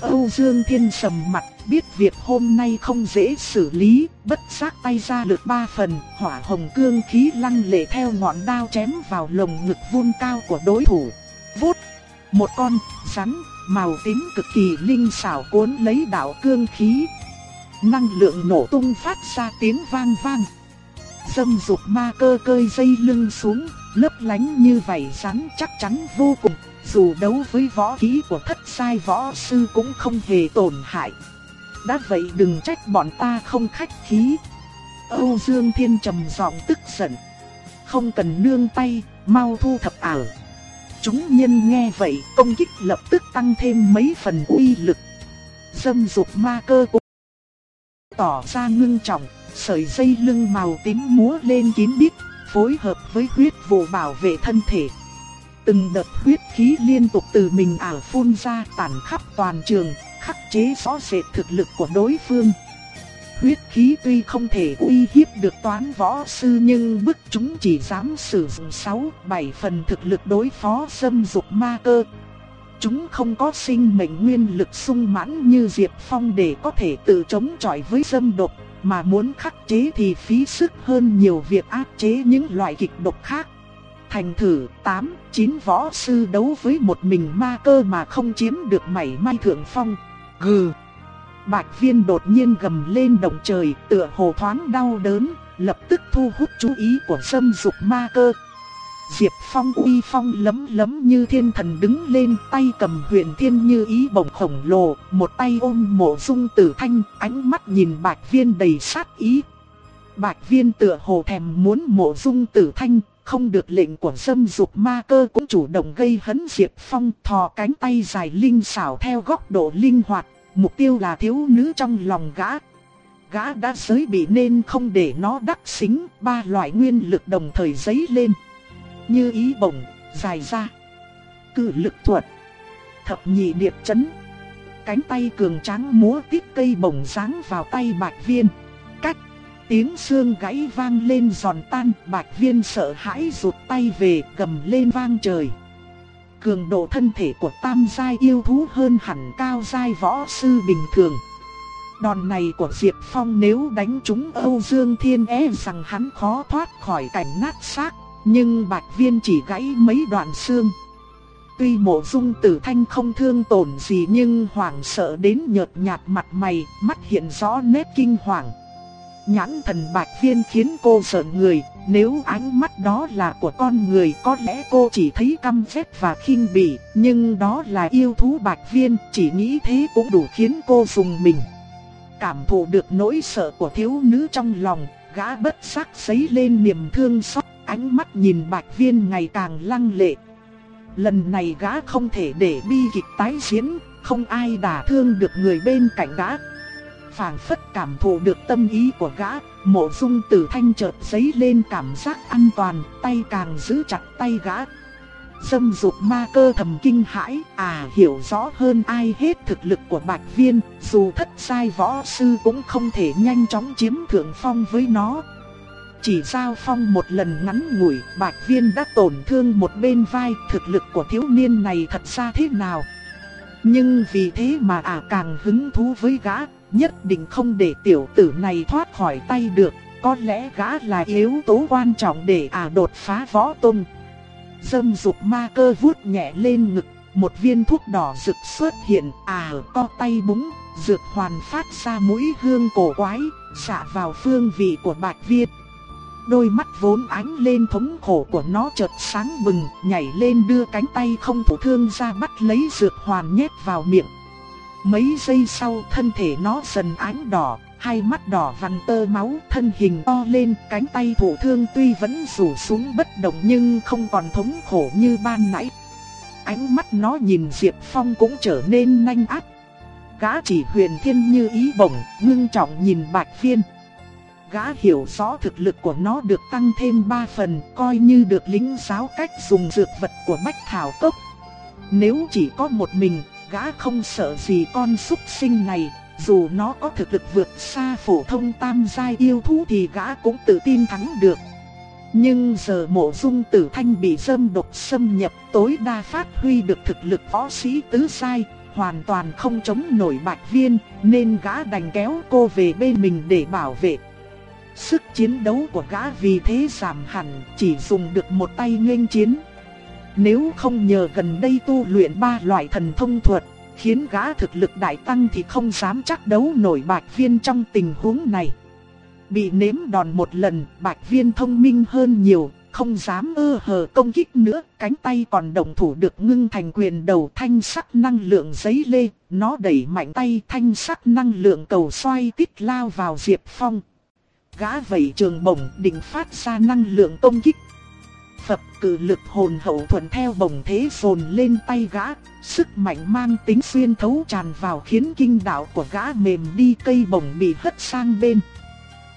Âu Dương Thiên sầm mặt, biết việc hôm nay không dễ xử lý, bất giác tay ra lượt ba phần, hỏa hồng cương khí lăng lệ theo ngọn đao chém vào lồng ngực vuông cao của đối thủ. Vút, một con rắn màu tím cực kỳ linh xảo cuốn lấy đạo cương khí. Năng lượng nổ tung phát ra tiếng vang vang. Dâm dục ma cơ cơi dây lưng xuống, lấp lánh như vảy rắn chắc chắn vô cùng dù đấu với võ khí của thất sai võ sư cũng không hề tổn hại. Đã vậy đừng trách bọn ta không khách khí. Âu Dương Thiên trầm giọng tức giận. Không cần nương tay, mau thu thập ảo. Chúng nhân nghe vậy, công kích lập tức tăng thêm mấy phần uy lực. Dâm dục ma cơ cũng tỏ ra ngưng trọng, sợi dây lưng màu tím múa lên kín bít, phối hợp với huyết vụ bảo vệ thân thể. Từng đợt huyết khí liên tục từ mình ảo phun ra tản khắp toàn trường, khắc chế rõ rệt thực lực của đối phương. Huyết khí tuy không thể uy hiếp được toán võ sư nhưng bức chúng chỉ dám sử dụng 6-7 phần thực lực đối phó xâm dục ma cơ. Chúng không có sinh mệnh nguyên lực sung mãn như Diệp Phong để có thể tự chống chọi với xâm độc, mà muốn khắc chế thì phí sức hơn nhiều việc áp chế những loại kịch độc khác. Thành thử 8, 9 võ sư đấu với một mình ma cơ mà không chiếm được mảy may thượng phong. Gừ! Bạch viên đột nhiên gầm lên động trời tựa hồ thoáng đau đớn, lập tức thu hút chú ý của sâm dục ma cơ. Diệp Phong uy phong lấm lấm như thiên thần đứng lên tay cầm huyền thiên như ý bổng khổng lồ, một tay ôm mộ dung tử thanh, ánh mắt nhìn bạch viên đầy sát ý. Bạch viên tựa hồ thèm muốn mộ dung tử thanh, không được lệnh của dâm dục ma cơ cũng chủ động gây hấn Diệp Phong thò cánh tay dài linh xảo theo góc độ linh hoạt, mục tiêu là thiếu nữ trong lòng gã. Gã đã giới bị nên không để nó đắc xính, ba loại nguyên lực đồng thời giấy lên. Như ý bổng, dài ra, cử lực thuật, thập nhị điệp chấn. Cánh tay cường tráng múa tiếp cây bổng sáng vào tay bạch viên. Tiếng xương gãy vang lên giòn tan, bạch viên sợ hãi rụt tay về, gầm lên vang trời. Cường độ thân thể của tam giai yêu thú hơn hẳn cao giai võ sư bình thường. Đòn này của Diệp Phong nếu đánh trúng Âu Dương Thiên e rằng hắn khó thoát khỏi cảnh nát xác, nhưng bạch viên chỉ gãy mấy đoạn xương. Tuy mộ dung tử thanh không thương tổn gì nhưng hoảng sợ đến nhợt nhạt mặt mày, mắt hiện rõ nét kinh hoàng. Nhãn thần bạch viên khiến cô sợ người, nếu ánh mắt đó là của con người có lẽ cô chỉ thấy căm phét và khinh bỉ, nhưng đó là yêu thú bạch viên, chỉ nghĩ thế cũng đủ khiến cô dùng mình. Cảm thụ được nỗi sợ của thiếu nữ trong lòng, gã bất giác giấy lên niềm thương xót, ánh mắt nhìn bạch viên ngày càng lăng lệ. Lần này gã không thể để bi kịch tái diễn, không ai đả thương được người bên cạnh gã, phảng phất cảm thụ được tâm ý của gã, mộ dung tử thanh chợt giấy lên cảm giác an toàn, tay càng giữ chặt tay gã. Dâm dục ma cơ thầm kinh hãi, à hiểu rõ hơn ai hết thực lực của bạch viên, dù thất sai võ sư cũng không thể nhanh chóng chiếm thượng phong với nó. Chỉ giao phong một lần ngắn ngủi, bạch viên đã tổn thương một bên vai, thực lực của thiếu niên này thật ra thế nào? Nhưng vì thế mà à càng hứng thú với gã, nhất định không để tiểu tử này thoát khỏi tay được, có lẽ gã là yếu tố quan trọng để à đột phá võ tôn. Dâm dục ma cơ vuốt nhẹ lên ngực, một viên thuốc đỏ rực xuất hiện, à co tay búng, dược hoàn phát ra mũi hương cổ quái, xạ vào phương vị của bạch viên. Đôi mắt vốn ánh lên thống khổ của nó chợt sáng bừng, nhảy lên đưa cánh tay không thủ thương ra bắt lấy dược hoàn nhét vào miệng. Mấy giây sau thân thể nó dần ánh đỏ, hai mắt đỏ vằn tơ máu, thân hình to lên, cánh tay thủ thương tuy vẫn rủ xuống bất động nhưng không còn thống khổ như ban nãy. Ánh mắt nó nhìn Diệp Phong cũng trở nên nhanh ác. Gã chỉ huyền thiên như ý bổng, ngưng trọng nhìn bạch viên. Gã hiểu rõ thực lực của nó được tăng thêm 3 phần, coi như được lính giáo cách dùng dược vật của Bách Thảo Cốc. Nếu chỉ có một mình, gã không sợ gì con súc sinh này, dù nó có thực lực vượt xa phổ thông tam giai yêu thú thì gã cũng tự tin thắng được. Nhưng giờ mộ dung tử thanh bị dâm độc xâm nhập tối đa phát huy được thực lực võ sĩ tứ sai, hoàn toàn không chống nổi bạch viên, nên gã đành kéo cô về bên mình để bảo vệ. Sức chiến đấu của gã vì thế giảm hẳn, chỉ dùng được một tay nghênh chiến. Nếu không nhờ gần đây tu luyện ba loại thần thông thuật, khiến gã thực lực đại tăng thì không dám chắc đấu nổi bạch viên trong tình huống này. Bị nếm đòn một lần, bạch viên thông minh hơn nhiều, không dám ơ hờ công kích nữa, cánh tay còn đồng thủ được ngưng thành quyền đầu thanh sắc năng lượng giấy lê, nó đẩy mạnh tay thanh sắc năng lượng cầu xoay tít lao vào Diệp Phong. Gã vẩy trường bổng định phát ra năng lượng công kích. Phập cử lực hồn hậu thuận theo bổng thế phồn lên tay gã, sức mạnh mang tính xuyên thấu tràn vào khiến kinh đạo của gã mềm đi cây bổng bị hất sang bên.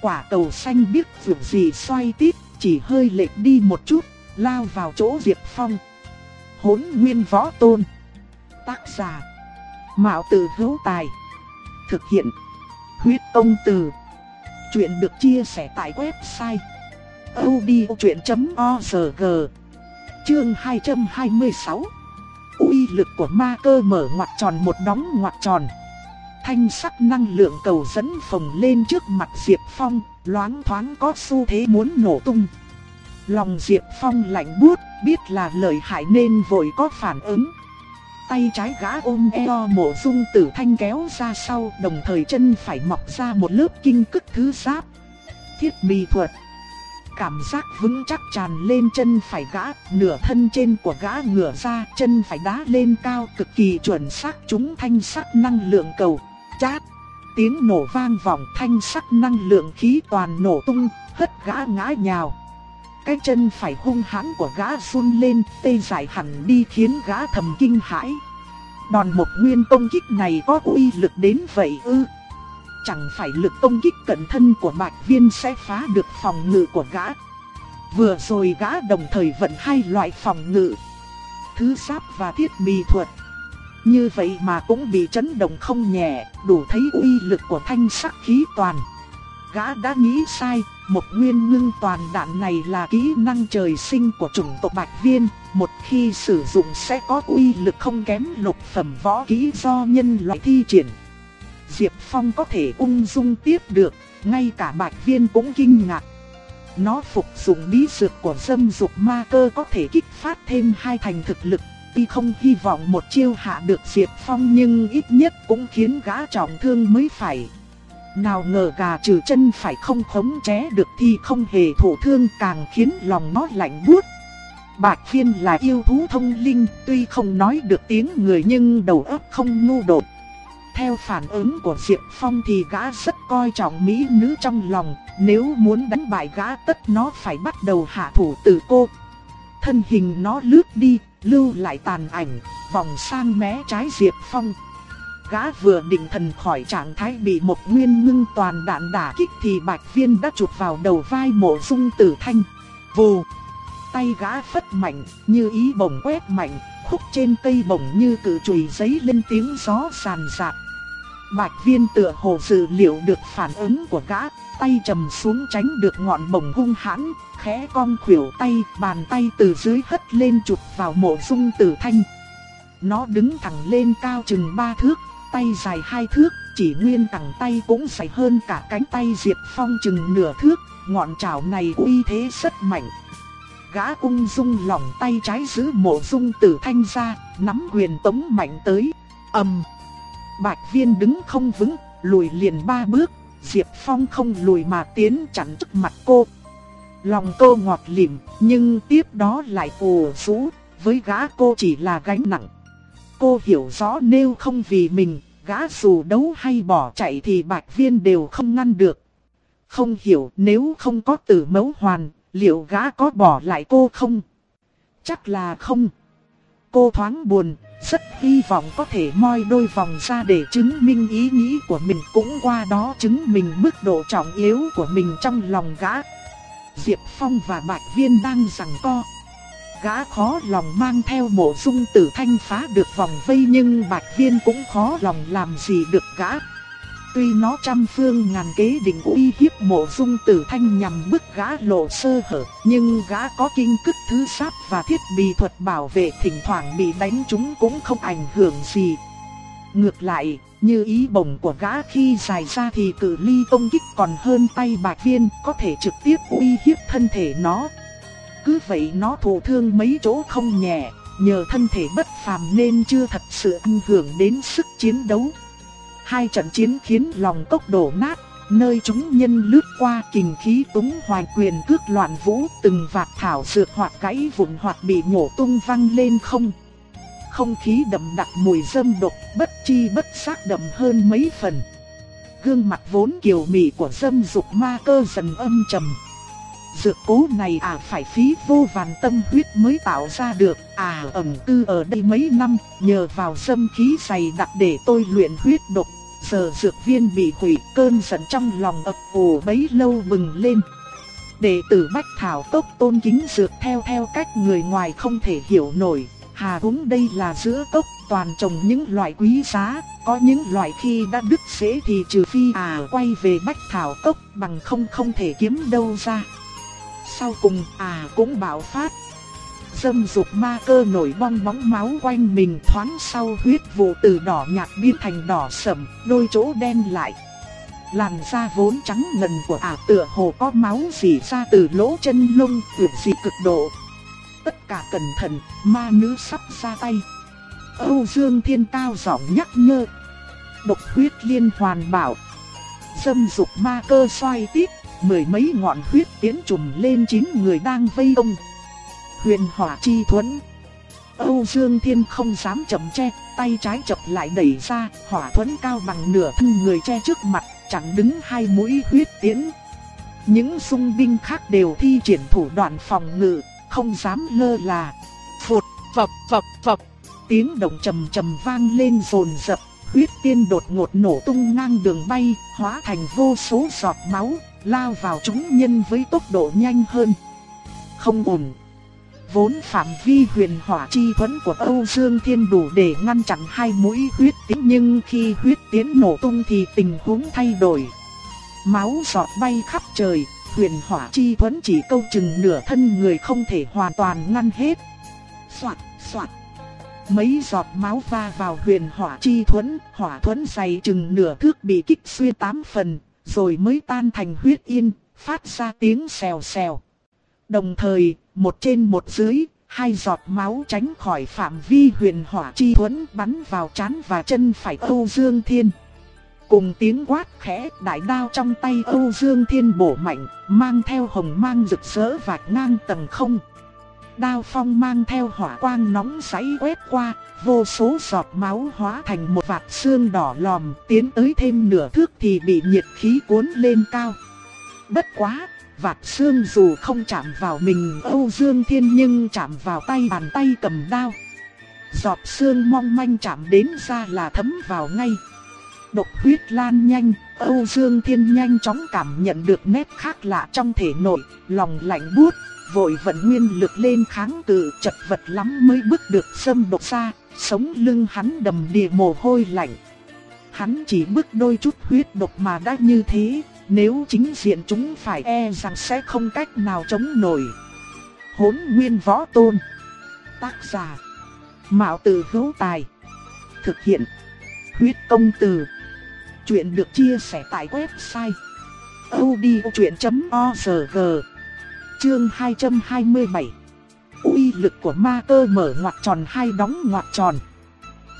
Quả cầu xanh biết vượt gì xoay tít, chỉ hơi lệch đi một chút, lao vào chỗ Diệp Phong. Hốn nguyên võ tôn. Tác giả. Mạo tử hữu tài. Thực hiện. Huyết công từ. Chuyện được chia sẻ tại website audiochuyện.org Chương 226 uy lực của ma cơ mở ngoặt tròn một đóng ngoặt tròn. Thanh sắc năng lượng cầu dẫn phồng lên trước mặt Diệp Phong, loáng thoáng có xu thế muốn nổ tung. Lòng Diệp Phong lạnh buốt, biết là lợi hại nên vội có phản ứng. Tay trái gã ôm eo mộ dung tử thanh kéo ra sau, đồng thời chân phải mọc ra một lớp kinh cức thứ giáp. Thiết bị thuật Cảm giác vững chắc tràn lên chân phải gã, nửa thân trên của gã ngửa ra, chân phải đá lên cao cực kỳ chuẩn xác trúng thanh sắc năng lượng cầu. Chát! Tiếng nổ vang vọng thanh sắc năng lượng khí toàn nổ tung, hất gã ngã nhào. Cái chân phải hung hãn của gã run lên, tê dại hẳn đi khiến gã thầm kinh hãi. Đòn một nguyên công kích này có uy lực đến vậy ư? Chẳng phải lực công kích cận thân của Bạch Viên sẽ phá được phòng ngự của gã. Vừa rồi gã đồng thời vận hai loại phòng ngự, thứ sáp và thiết bị thuật. Như vậy mà cũng bị chấn động không nhẹ, đủ thấy uy lực của thanh sắc khí toàn. Gã đã nghĩ sai, một nguyên ngưng toàn đạn này là kỹ năng trời sinh của chủng tộc Bạch Viên, một khi sử dụng sẽ có uy lực không kém lục phẩm võ kỹ do nhân loại thi triển. Diệp Phong có thể ung dung tiếp được, ngay cả Bạch Viên cũng kinh ngạc. Nó phục dụng bí dược của dâm dục ma cơ có thể kích phát thêm hai thành thực lực. Tuy không hy vọng một chiêu hạ được Diệp Phong nhưng ít nhất cũng khiến gã trọng thương mới phải. Nào ngờ gà trừ chân phải không khống chế được thì không hề thổ thương càng khiến lòng nó lạnh buốt. Bạch Phiên là yêu thú thông linh, tuy không nói được tiếng người nhưng đầu óc không ngu đột. Theo phản ứng của Diệp Phong thì gã rất coi trọng mỹ nữ trong lòng, nếu muốn đánh bại gã tất nó phải bắt đầu hạ thủ từ cô. Thân hình nó lướt đi, lưu lại tàn ảnh, vòng sang mé trái Diệp Phong. Gã vừa định thần khỏi trạng thái bị một nguyên ngưng toàn đạn đả kích thì Bạch Viên đã chụp vào đầu vai mộ dung tử thanh. Vù! Tay gã phất mạnh, như ý bổng quét mạnh, khúc trên cây bổng như cử chùy giấy lên tiếng gió sàn sạt. Bạch viên tựa hồ dự liệu được phản ứng của gã, tay trầm xuống tránh được ngọn bổng hung hãn, khẽ cong khuỷu tay, bàn tay từ dưới hất lên chụp vào mộ dung tử thanh. Nó đứng thẳng lên cao chừng ba thước, tay dài hai thước, chỉ nguyên cẳng tay cũng dài hơn cả cánh tay Diệp Phong chừng nửa thước, ngọn trảo này uy thế rất mạnh. Gã ung dung lỏng tay trái giữ mộ dung tử thanh ra, nắm quyền tống mạnh tới, ầm. Bạch viên đứng không vững, lùi liền ba bước, Diệp Phong không lùi mà tiến chắn trước mặt cô. Lòng cô ngọt lịm, nhưng tiếp đó lại ồ rũ, với gã cô chỉ là gánh nặng. Cô hiểu rõ nếu không vì mình, gã dù đấu hay bỏ chạy thì bạch viên đều không ngăn được. Không hiểu nếu không có tử mẫu hoàn, liệu gã có bỏ lại cô không? Chắc là không. Cô thoáng buồn, rất hy vọng có thể moi đôi vòng ra để chứng minh ý nghĩ của mình cũng qua đó chứng minh mức độ trọng yếu của mình trong lòng gã. Diệp Phong và Bạch Viên đang rằng co. Gã khó lòng mang theo mộ dung tử thanh phá được vòng vây nhưng Bạch Viên cũng khó lòng làm gì được gã. Tuy nó trăm phương ngàn kế định uy hiếp mộ dung tử thanh nhằm bức gã lộ sơ hở, nhưng gã có kinh cức thứ sáp và thiết bị thuật bảo vệ thỉnh thoảng bị đánh chúng cũng không ảnh hưởng gì. Ngược lại, như ý bổng của gã khi dài ra thì cử ly công kích còn hơn tay bạc viên có thể trực tiếp uy hiếp thân thể nó. Cứ vậy nó thụ thương mấy chỗ không nhẹ, nhờ thân thể bất phàm nên chưa thật sự ảnh hưởng đến sức chiến đấu. Hai trận chiến khiến lòng cốc đổ nát, nơi chúng nhân lướt qua kình khí túng hoài quyền cước loạn vũ, từng vạt thảo dược hoặc gãy vụn hoặc bị nhổ tung văng lên không. Không khí đậm đặc mùi dâm độc, bất chi bất giác đậm hơn mấy phần. Gương mặt vốn kiều mị của dâm dục ma cơ dần âm trầm. Dược cố này à phải phí vô vàn tâm huyết mới tạo ra được, à ẩn cư ở đây mấy năm, nhờ vào dâm khí dày đặc để tôi luyện huyết độc. Giờ dược viên bị hủy, cơn giận trong lòng ập ủ bấy lâu bừng lên. Đệ tử Bách Thảo Tốc tôn kính dược theo theo cách người ngoài không thể hiểu nổi. Hà húng đây là giữa cốc toàn trồng những loại quý giá, có những loại khi đã đứt rễ thì trừ phi à quay về Bách Thảo Cốc bằng không không thể kiếm đâu ra. Sau cùng à cũng bạo phát. Dâm dục ma cơ nổi bong bóng máu quanh mình thoáng sau huyết vụ từ đỏ nhạt biến thành đỏ sẫm, đôi chỗ đen lại. Làn da vốn trắng ngần của ả tựa hồ có máu dì ra từ lỗ chân lông, tuyệt dị cực độ. Tất cả cẩn thận, ma nữ sắp ra tay. Âu Dương Thiên cao giọng nhắc nhở. Độc huyết liên hoàn bảo. Dâm dục ma cơ xoay tít, mười mấy ngọn huyết tiến trùm lên chín người đang vây ông. Huyền hỏa chi thuẫn. Âu Dương Thiên không dám chậm che, tay trái chập lại đẩy ra, hỏa thuẫn cao bằng nửa thân người che trước mặt, chẳng đứng hai mũi huyết tiến. Những xung binh khác đều thi triển thủ đoạn phòng ngự, không dám lơ là. Phụt, phập phập phập, tiếng động trầm trầm vang lên rồn rập, huyết tiên đột ngột nổ tung ngang đường bay, hóa thành vô số giọt máu, lao vào chúng nhân với tốc độ nhanh hơn. Không ổn. Vốn phạm vi huyền hỏa chi thuẫn của Âu Dương Thiên đủ để ngăn chặn hai mũi huyết tiến nhưng khi huyết tiến nổ tung thì tình huống thay đổi. Máu giọt bay khắp trời, huyền hỏa chi thuẫn chỉ câu chừng nửa thân người không thể hoàn toàn ngăn hết. Soạt, soạt. Mấy giọt máu va vào huyền hỏa chi thuẫn, hỏa thuẫn dày chừng nửa thước bị kích xuyên tám phần, rồi mới tan thành huyết yên, phát ra tiếng xèo xèo. Đồng thời, một trên một dưới, hai giọt máu tránh khỏi phạm vi huyền hỏa chi thuẫn bắn vào trán và chân phải Âu Dương Thiên. Cùng tiếng quát khẽ, đại đao trong tay Âu Dương Thiên bổ mạnh, mang theo hồng mang rực rỡ vạch ngang tầng không. Đao phong mang theo hỏa quang nóng sáy quét qua, vô số giọt máu hóa thành một vạt xương đỏ lòm, tiến tới thêm nửa thước thì bị nhiệt khí cuốn lên cao. Bất quá, vạt xương dù không chạm vào mình Âu Dương Thiên nhưng chạm vào tay bàn tay cầm đao. Giọt xương mong manh chạm đến ra là thấm vào ngay. Độc huyết lan nhanh, Âu Dương Thiên nhanh chóng cảm nhận được nét khác lạ trong thể nội, lòng lạnh buốt, vội vận nguyên lực lên kháng cự, chật vật lắm mới bước được xâm độc xa sống lưng hắn đầm đìa mồ hôi lạnh. Hắn chỉ bước đôi chút huyết độc mà đã như thế, nếu chính diện chúng phải e rằng sẽ không cách nào chống nổi. Hốn nguyên võ tôn. Tác giả. Mạo từ hữu tài. Thực hiện. Huyết công từ. Chuyện được chia sẻ tại website odchuyện.org Chương 227 uy lực của ma cơ mở ngoặt tròn hay đóng ngoặt tròn.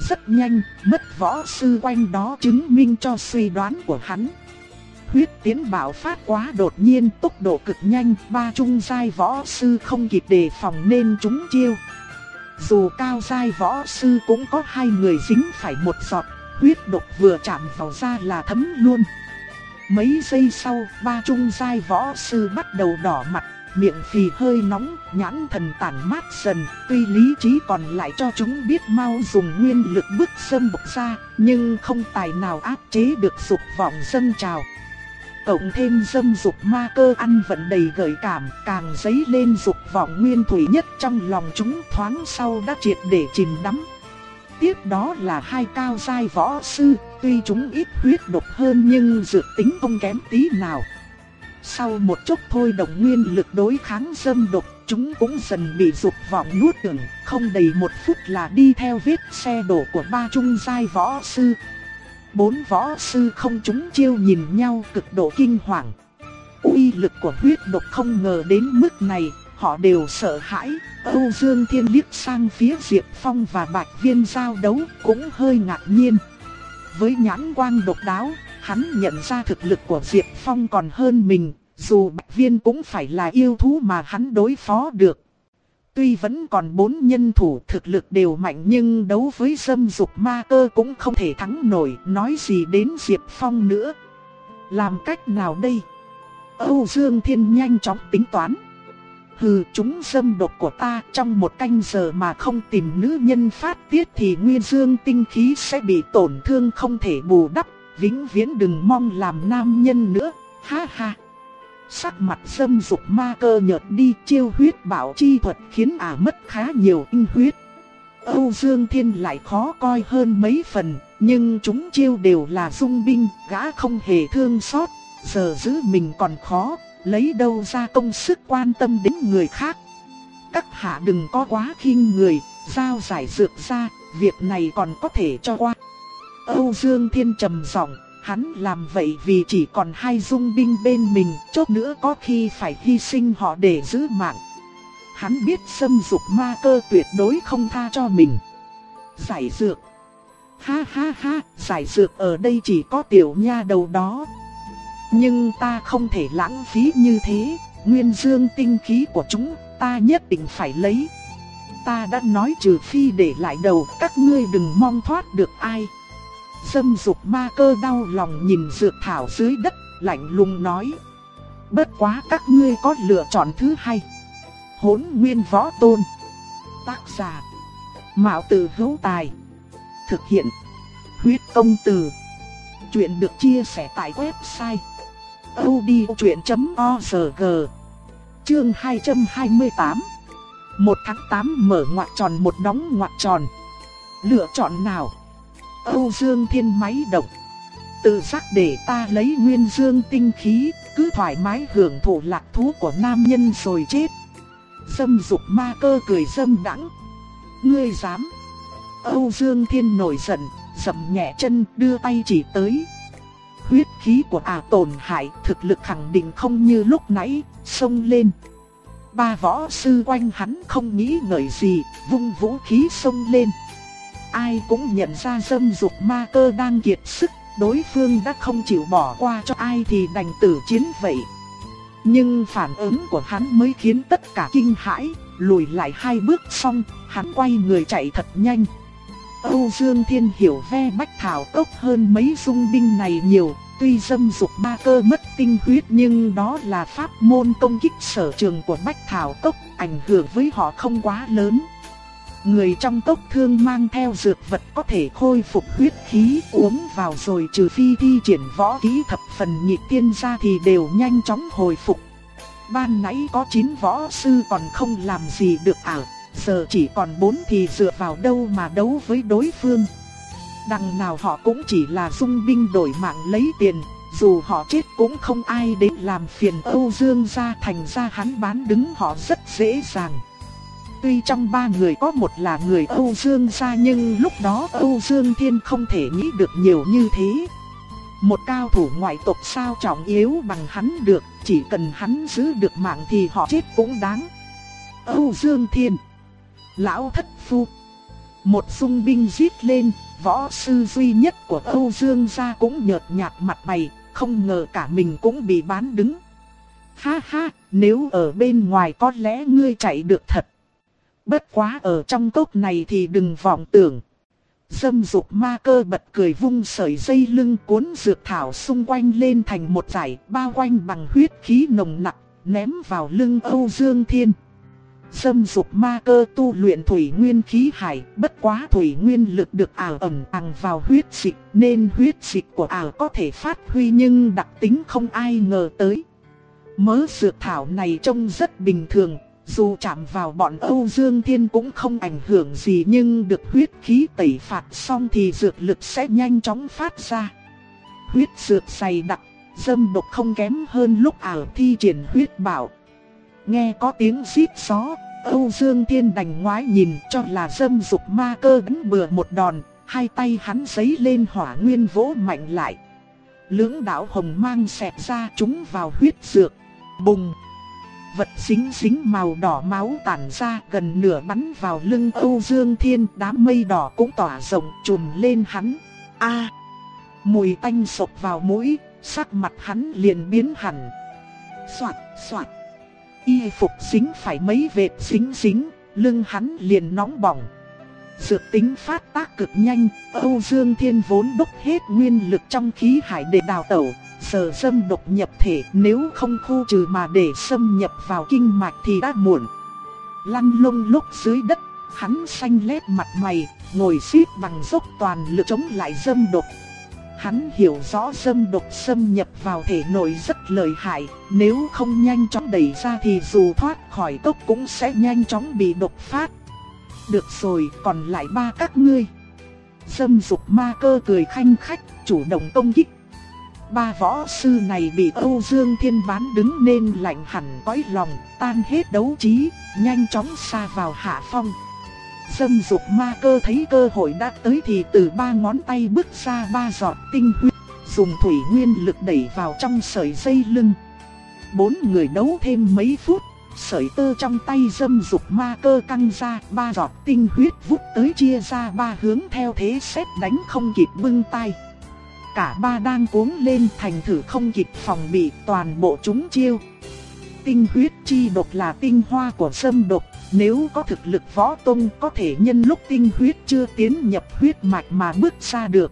Rất nhanh, mất võ sư quanh đó chứng minh cho suy đoán của hắn. Huyết tiến bạo phát quá đột nhiên, tốc độ cực nhanh, ba trung giai võ sư không kịp đề phòng nên chúng chiêu. Dù cao giai võ sư cũng có hai người dính phải một giọt, huyết độc vừa chạm vào da là thấm luôn. Mấy giây sau, ba trung giai võ sư bắt đầu đỏ mặt, miệng phì hơi nóng, nhãn thần tản mát dần, tuy lý trí còn lại cho chúng biết mau dùng nguyên lực bức sâm bộc ra, nhưng không tài nào áp chế được dục vọng dâng trào. Cộng thêm dâm dục ma cơ ăn vận đầy gợi cảm, càng dấy lên dục vọng nguyên thủy nhất trong lòng chúng thoáng sau đã triệt để chìm đắm. Tiếp đó là hai cao giai võ sư, tuy chúng ít huyết độc hơn nhưng dược tính không kém tí nào. Sau một chút thôi đồng nguyên lực đối kháng dâm độc, chúng cũng dần bị dục vọng nuốt chửng, không đầy một phút là đi theo vết xe đổ của ba trung giai võ sư. Bốn võ sư không chúng chiêu nhìn nhau cực độ kinh hoàng. uy lực của huyết độc không ngờ đến mức này, họ đều sợ hãi. Âu Dương Thiên liếc sang phía Diệp Phong và Bạch Viên giao đấu cũng hơi ngạc nhiên. Với nhãn quang độc đáo, Hắn nhận ra thực lực của Diệp Phong còn hơn mình, dù Bạch Viên cũng phải là yêu thú mà hắn đối phó được. Tuy vẫn còn bốn nhân thủ thực lực đều mạnh nhưng đấu với dâm dục ma cơ cũng không thể thắng nổi, nói gì đến Diệp Phong nữa. Làm cách nào đây? Âu Dương Thiên nhanh chóng tính toán. Hừ chúng dâm độc của ta trong một canh giờ mà không tìm nữ nhân phát tiết thì nguyên dương tinh khí sẽ bị tổn thương không thể bù đắp, vĩnh viễn đừng mong làm nam nhân nữa, ha ha. Sắc mặt dâm dục ma cơ nhợt đi chiêu huyết bảo chi thuật khiến ả mất khá nhiều tinh huyết. Âu Dương Thiên lại khó coi hơn mấy phần, nhưng chúng chiêu đều là dung binh, gã không hề thương xót, giờ giữ mình còn khó, lấy đâu ra công sức quan tâm đến người khác. Các hạ đừng có quá khinh người, giao giải dược ra, việc này còn có thể cho qua. Âu Dương Thiên trầm giọng, hắn làm vậy vì chỉ còn hai dung binh bên mình, chốc nữa có khi phải hy sinh họ để giữ mạng. Hắn biết xâm dục ma cơ tuyệt đối không tha cho mình. Giải dược. Ha ha ha, giải dược ở đây chỉ có tiểu nha đầu đó. Nhưng ta không thể lãng phí như thế, nguyên dương tinh khí của chúng ta nhất định phải lấy. Ta đã nói trừ phi để lại đầu, các ngươi đừng mong thoát được ai. Dâm dục ma cơ đau lòng nhìn dược thảo dưới đất, lạnh lùng nói. Bất quá các ngươi có lựa chọn thứ hai. Hốn nguyên võ tôn. Tác giả. Mạo tử hữu tài. Thực hiện. Huyết công từ. Chuyện được chia sẻ tại website odchuyện.org Chương 228 1 tháng 8 mở ngoặc tròn một đóng ngoặc tròn Lựa chọn nào? Âu Dương Thiên máy động. Tự giác để ta lấy nguyên dương tinh khí Cứ thoải mái hưởng thụ lạc thú của nam nhân rồi chết. Dâm dục ma cơ cười dâm đắng Ngươi dám. Âu Dương Thiên nổi giận Dậm nhẹ chân đưa tay chỉ tới. Huyết khí của ả tổn hại, thực lực khẳng định không như lúc nãy, xông lên. Ba võ sư quanh hắn không nghĩ ngợi gì, vung vũ khí xông lên. Ai cũng nhận ra dâm dục ma cơ đang kiệt sức, đối phương đã không chịu bỏ qua cho ai thì đành tử chiến vậy. Nhưng phản ứng của hắn mới khiến tất cả kinh hãi, lùi lại hai bước xong, hắn quay người chạy thật nhanh. Âu Dương Thiên hiểu ve bách thảo cốc hơn mấy dung binh này nhiều, tuy dâm dục ma cơ mất tinh huyết nhưng đó là pháp môn công kích sở trường của bách thảo cốc, ảnh hưởng với họ không quá lớn. Người trong cốc thương mang theo dược vật có thể khôi phục huyết khí uống vào rồi trừ phi thi triển võ kỹ thập phần nhị tiên ra thì đều nhanh chóng hồi phục. Ban nãy có 9 võ sư còn không làm gì được ảo giờ chỉ còn bốn thì dựa vào đâu mà đấu với đối phương. Đằng nào họ cũng chỉ là dung binh đổi mạng lấy tiền, dù họ chết cũng không ai đến làm phiền Âu Dương gia thành ra hắn bán đứng họ rất dễ dàng. Tuy trong ba người có một là người Âu Dương gia nhưng lúc đó Âu Dương Thiên không thể nghĩ được nhiều như thế. Một cao thủ ngoại tộc sao trọng yếu bằng hắn được, chỉ cần hắn giữ được mạng thì họ chết cũng đáng. Âu Dương Thiên Lão thất phu. Một dung binh giết lên, võ sư duy nhất của Âu Dương gia cũng nhợt nhạt mặt mày, không ngờ cả mình cũng bị bán đứng. Ha ha, nếu ở bên ngoài có lẽ ngươi chạy được thật. Bất quá ở trong cốc này thì đừng vọng tưởng. Dâm dục ma cơ bật cười vung sợi dây lưng cuốn dược thảo xung quanh lên thành một dải bao quanh bằng huyết khí nồng nặc, ném vào lưng Âu Dương Thiên. Dâm dục ma cơ tu luyện thủy nguyên khí hải, bất quá thủy nguyên lực được ảo ẩn àng vào huyết dịch, nên huyết dịch của ảo có thể phát huy nhưng đặc tính không ai ngờ tới. Mớ dược thảo này trông rất bình thường, dù chạm vào bọn Âu Dương Thiên cũng không ảnh hưởng gì nhưng được huyết khí tẩy phạt xong thì dược lực sẽ nhanh chóng phát ra. Huyết dược dày đặc, dâm độc không kém hơn lúc ảo thi triển huyết bảo. Nghe có tiếng xít gió, Âu Dương Thiên đành ngoái nhìn cho là dâm dục ma cơ đánh bừa một đòn, hai tay hắn giấy lên hỏa nguyên vỗ mạnh lại. Lưỡng đạo hồng mang xẹt ra chúng vào huyết dược, bùng. Vật xính xính màu đỏ máu tản ra gần nửa bắn vào lưng Âu Dương Thiên, đám mây đỏ cũng tỏa rộng trùm lên hắn. A! Mùi tanh sộc vào mũi, sắc mặt hắn liền biến hẳn. Soạt, soạt. Y phục xính phải mấy vệt xính xính lưng hắn liền nóng bỏng. Dược tính phát tác cực nhanh, Âu Dương Thiên vốn đúc hết nguyên lực trong khí hải để đào tẩu, giờ xâm độc nhập thể nếu không khu trừ mà để xâm nhập vào kinh mạch thì đã muộn. Lăn lông lúc dưới đất, hắn xanh lét mặt mày, ngồi xít bằng dốc toàn lực chống lại dâm độc. Hắn hiểu rõ dâm độc xâm nhập vào thể nội rất lợi hại, nếu không nhanh chóng đẩy ra thì dù thoát khỏi cốc cũng sẽ nhanh chóng bị độc phát. Được rồi, còn lại ba các ngươi. Dâm dục ma cơ cười khanh khách, chủ động công kích. Ba võ sư này bị Âu Dương Thiên bán đứng nên lạnh hẳn cõi lòng, tan hết đấu trí, nhanh chóng xa vào hạ phong. Dâm dục ma cơ thấy cơ hội đã tới thì từ ba ngón tay bước ra ba giọt tinh huyết, dùng thủy nguyên lực đẩy vào trong sợi dây lưng. Bốn người đấu thêm mấy phút, sợi tơ trong tay dâm dục ma cơ căng ra, ba giọt tinh huyết vút tới chia ra ba hướng theo thế xét đánh không kịp bưng tay. Cả ba đang cuống lên thành thử không kịp phòng bị toàn bộ chúng chiêu. Tinh huyết chi độc là tinh hoa của sâm độc, nếu có thực lực võ tông có thể nhân lúc tinh huyết chưa tiến nhập huyết mạch mà bước ra được.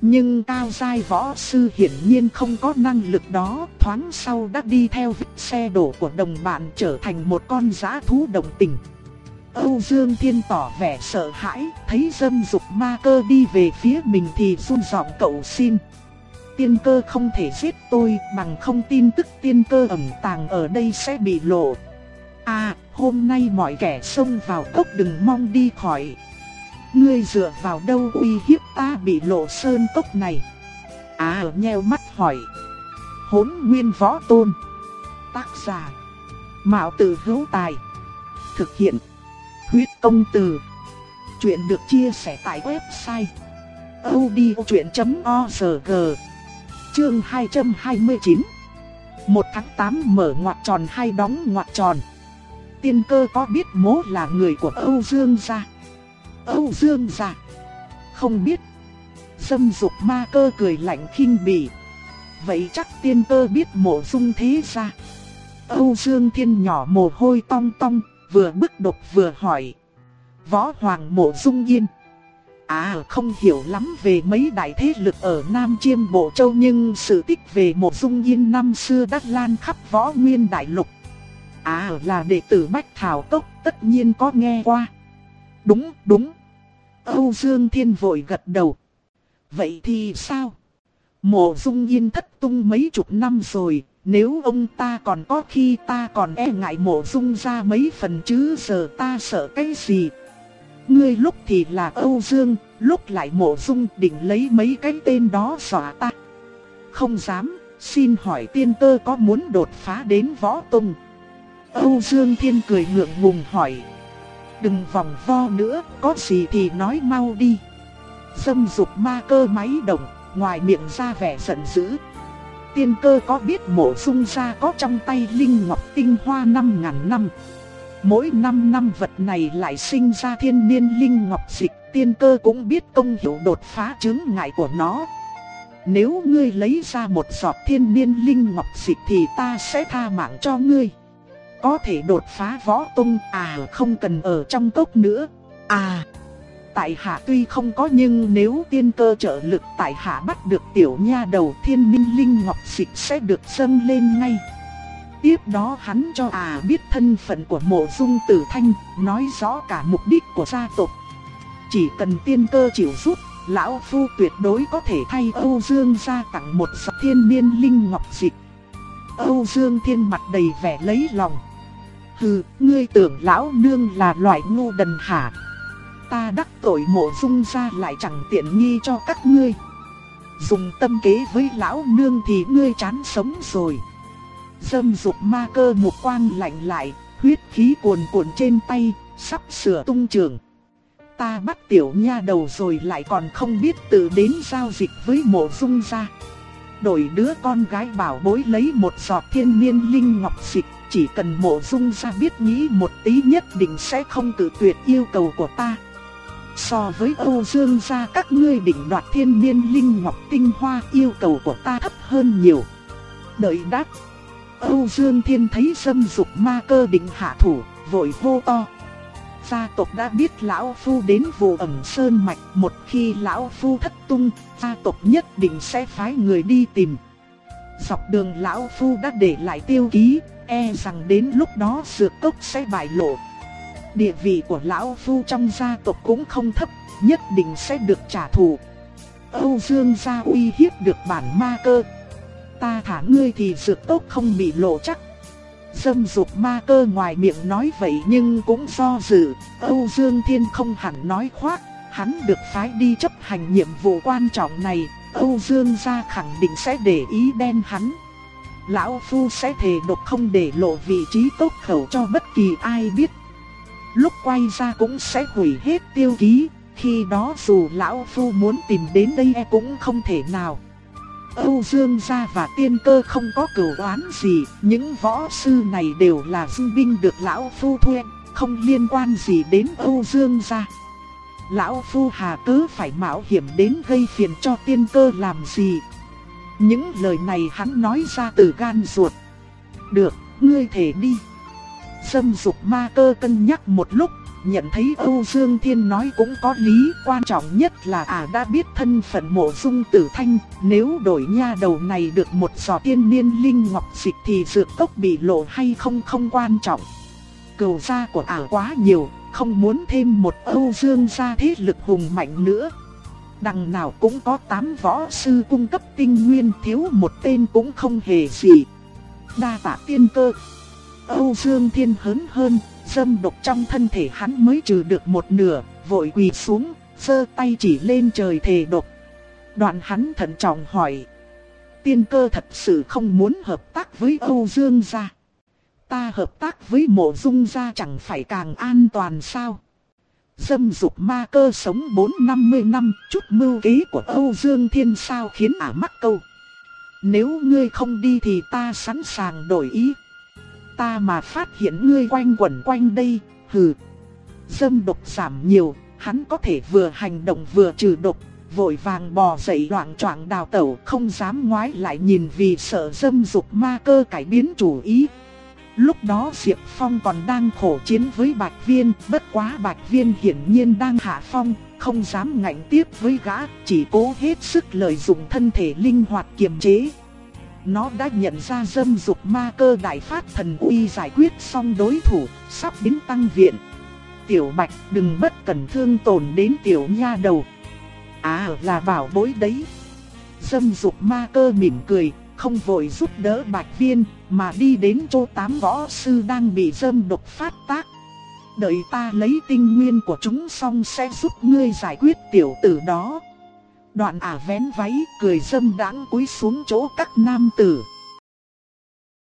Nhưng cao giai võ sư hiển nhiên không có năng lực đó, thoáng sau đã đi theo vết xe đổ của đồng bạn trở thành một con giã thú đồng tình. Âu Dương Thiên tỏ vẻ sợ hãi, thấy dâm dục ma cơ đi về phía mình thì run giọng cậu xin. Tiên cơ không thể giết tôi bằng không tin tức tiên cơ ẩn tàng ở đây sẽ bị lộ. À, hôm nay mọi kẻ xông vào cốc đừng mong đi khỏi. Ngươi dựa vào đâu uy hiếp ta bị lộ sơn cốc này? À, nheo mắt hỏi. Hốn nguyên võ tôn. Tác giả. Mạo tử hữu tài. Thực hiện. Huyết công từ. Chuyện được chia sẻ tại website. odchuyện.org Chương 229 1 tháng 8 mở ngoặc tròn hay đóng ngoặc tròn tiên cơ có biết mố là người của Âu Dương gia? Âu Dương gia? Không biết. Dâm dục ma cơ cười lạnh khinh bỉ. Vậy chắc tiên cơ biết mộ dung thế gia. Âu Dương thiên nhỏ mồ hôi tong tong, vừa bức độc vừa hỏi. Võ hoàng mộ dung yên. À không hiểu lắm về mấy đại thế lực ở Nam Chiêm Bộ Châu nhưng sự tích về mộ dung yên năm xưa đã lan khắp võ nguyên đại lục. À là đệ tử Bách Thảo Cốc tất nhiên có nghe qua. Đúng, đúng. Âu Dương Thiên vội gật đầu. Vậy thì sao? Mộ dung yên thất tung mấy chục năm rồi, nếu ông ta còn có khi ta còn e ngại mộ dung ra mấy phần chứ giờ ta sợ cái gì? Ngươi lúc thì là Âu Dương, lúc lại mộ dung định lấy mấy cái tên đó dọa ta. Không dám, xin hỏi tiên tơ có muốn đột phá đến võ tông? Âu Dương Thiên cười ngượng ngùng hỏi. Đừng vòng vo nữa, có gì thì nói mau đi. Dâm dục ma cơ máy động, ngoài miệng ra vẻ giận dữ. Tiên cơ có biết mộ dung gia có trong tay linh ngọc tinh hoa 5.000 năm. Mỗi 5 năm vật này lại sinh ra thiên niên linh ngọc dịch, tiên cơ cũng biết công hiệu đột phá chứng ngại của nó. Nếu ngươi lấy ra một giọt thiên niên linh ngọc dịch thì ta sẽ tha mạng cho ngươi có thể đột phá võ tung à không cần ở trong cốc nữa. À, tại hạ tuy không có nhưng nếu tiên cơ trợ lực tại hạ bắt được tiểu nha đầu thiên minh linh ngọc dịch sẽ được dâng lên ngay. Tiếp đó hắn cho à biết thân phận của mộ dung tử thanh, nói rõ cả mục đích của gia tộc. Chỉ cần tiên cơ chịu giúp, lão phu tuyệt đối có thể thay Âu Dương gia tặng một giọt thiên niên linh ngọc dịch. Âu Dương thiên mặt đầy vẻ lấy lòng. Hừ, ngươi tưởng lão nương là loại ngu đần hả? Ta đắc tội mộ dung ra lại chẳng tiện nghi cho các ngươi. Dùng tâm kế với lão nương thì ngươi chán sống rồi. Dâm dục ma cơ một quang lạnh lại, huyết khí cuồn cuộn trên tay, sắp sửa tung trường. Ta bắt tiểu nha đầu rồi lại còn không biết tự đến giao dịch với mộ dung ra. Đổi đứa con gái bảo bối lấy một giọt thiên niên linh ngọc dịch chỉ cần mộ dung ra biết nghĩ một tí nhất định sẽ không tự tuyệt yêu cầu của ta. So với Âu Dương gia các ngươi định đoạt thiên niên linh ngọc tinh hoa yêu cầu của ta thấp hơn nhiều. Đợi đáp. Âu Dương Thiên thấy dâm dục ma cơ định hạ thủ, vội hô to. Gia tộc đã biết lão phu đến vụ ẩm sơn mạch, một khi lão phu thất tung, gia tộc nhất định sẽ phái người đi tìm. Dọc đường lão phu đã để lại tiêu ký, e rằng đến lúc đó dược cốc sẽ bại lộ. Địa vị của lão phu trong gia tộc cũng không thấp, nhất định sẽ được trả thù. Âu Dương gia uy hiếp được bản ma cơ. Ta thả ngươi thì dược tốt không bị lộ chắc. Dâm dục ma cơ ngoài miệng nói vậy nhưng cũng do dự, Âu Dương Thiên không hẳn nói khoác, hắn được phái đi chấp hành nhiệm vụ quan trọng này, Âu Dương gia khẳng định sẽ để ý đen hắn. Lão Phu sẽ thề độc không để lộ vị trí tốt khẩu cho bất kỳ ai biết. Lúc quay ra cũng sẽ hủy hết tiêu ký, khi đó dù Lão Phu muốn tìm đến đây e cũng không thể nào. Âu Dương gia và tiên cơ không có cửu oán gì, những võ sư này đều là dung binh được lão phu thuê, không liên quan gì đến Âu Dương gia. Lão phu hà cứ phải mạo hiểm đến gây phiền cho tiên cơ làm gì? Những lời này hắn nói ra từ gan ruột. Được, ngươi thể đi. Dâm dục ma cơ cân nhắc một lúc, nhận thấy Âu Dương Thiên nói cũng có lý, quan trọng nhất là à đã biết thân phận mộ dung tử thanh, nếu đổi nha đầu này được một giọt tiên niên linh ngọc dịch thì dược cốc bị lộ hay không không quan trọng. Cầu gia của ả quá nhiều, không muốn thêm một Âu Dương gia thế lực hùng mạnh nữa. Đằng nào cũng có 8 võ sư cung cấp tinh nguyên thiếu một tên cũng không hề gì. Đa tạ tiên cơ. Âu Dương Thiên hớn hơn, dâm độc trong thân thể hắn mới trừ được một nửa, vội quỳ xuống, giơ tay chỉ lên trời thề độc. Đoạn hắn thận trọng hỏi. Tiên cơ thật sự không muốn hợp tác với Âu Dương gia. Ta hợp tác với mộ dung gia chẳng phải càng an toàn sao? Dâm dục ma cơ sống 4-50 năm, chút mưu kế của Âu Dương Thiên sao khiến ả mắc câu. Nếu ngươi không đi thì ta sẵn sàng đổi ý. Ta mà phát hiện ngươi quanh quẩn quanh đây, hừ. Dâm độc giảm nhiều, hắn có thể vừa hành động vừa trừ độc, vội vàng bò dậy loạn choạng đào tẩu không dám ngoái lại nhìn vì sợ dâm dục ma cơ cải biến chủ ý. Lúc đó Diệp Phong còn đang khổ chiến với Bạch Viên, bất quá Bạch Viên hiển nhiên đang hạ phong, không dám ngạnh tiếp với gã, chỉ cố hết sức lợi dụng thân thể linh hoạt kiềm chế. Nó đã nhận ra dâm dục ma cơ đại phát thần uy giải quyết xong đối thủ, sắp đến tăng viện. Tiểu Bạch đừng bất cẩn thương tổn đến tiểu nha đầu. À là bảo bối đấy. Dâm dục ma cơ mỉm cười, không vội giúp đỡ Bạch Viên, mà đi đến chỗ tám võ sư đang bị dâm độc phát tác. Đợi ta lấy tinh nguyên của chúng xong sẽ giúp ngươi giải quyết tiểu tử đó. Đoạn ả vén váy cười dâm đãng cúi xuống chỗ các nam tử.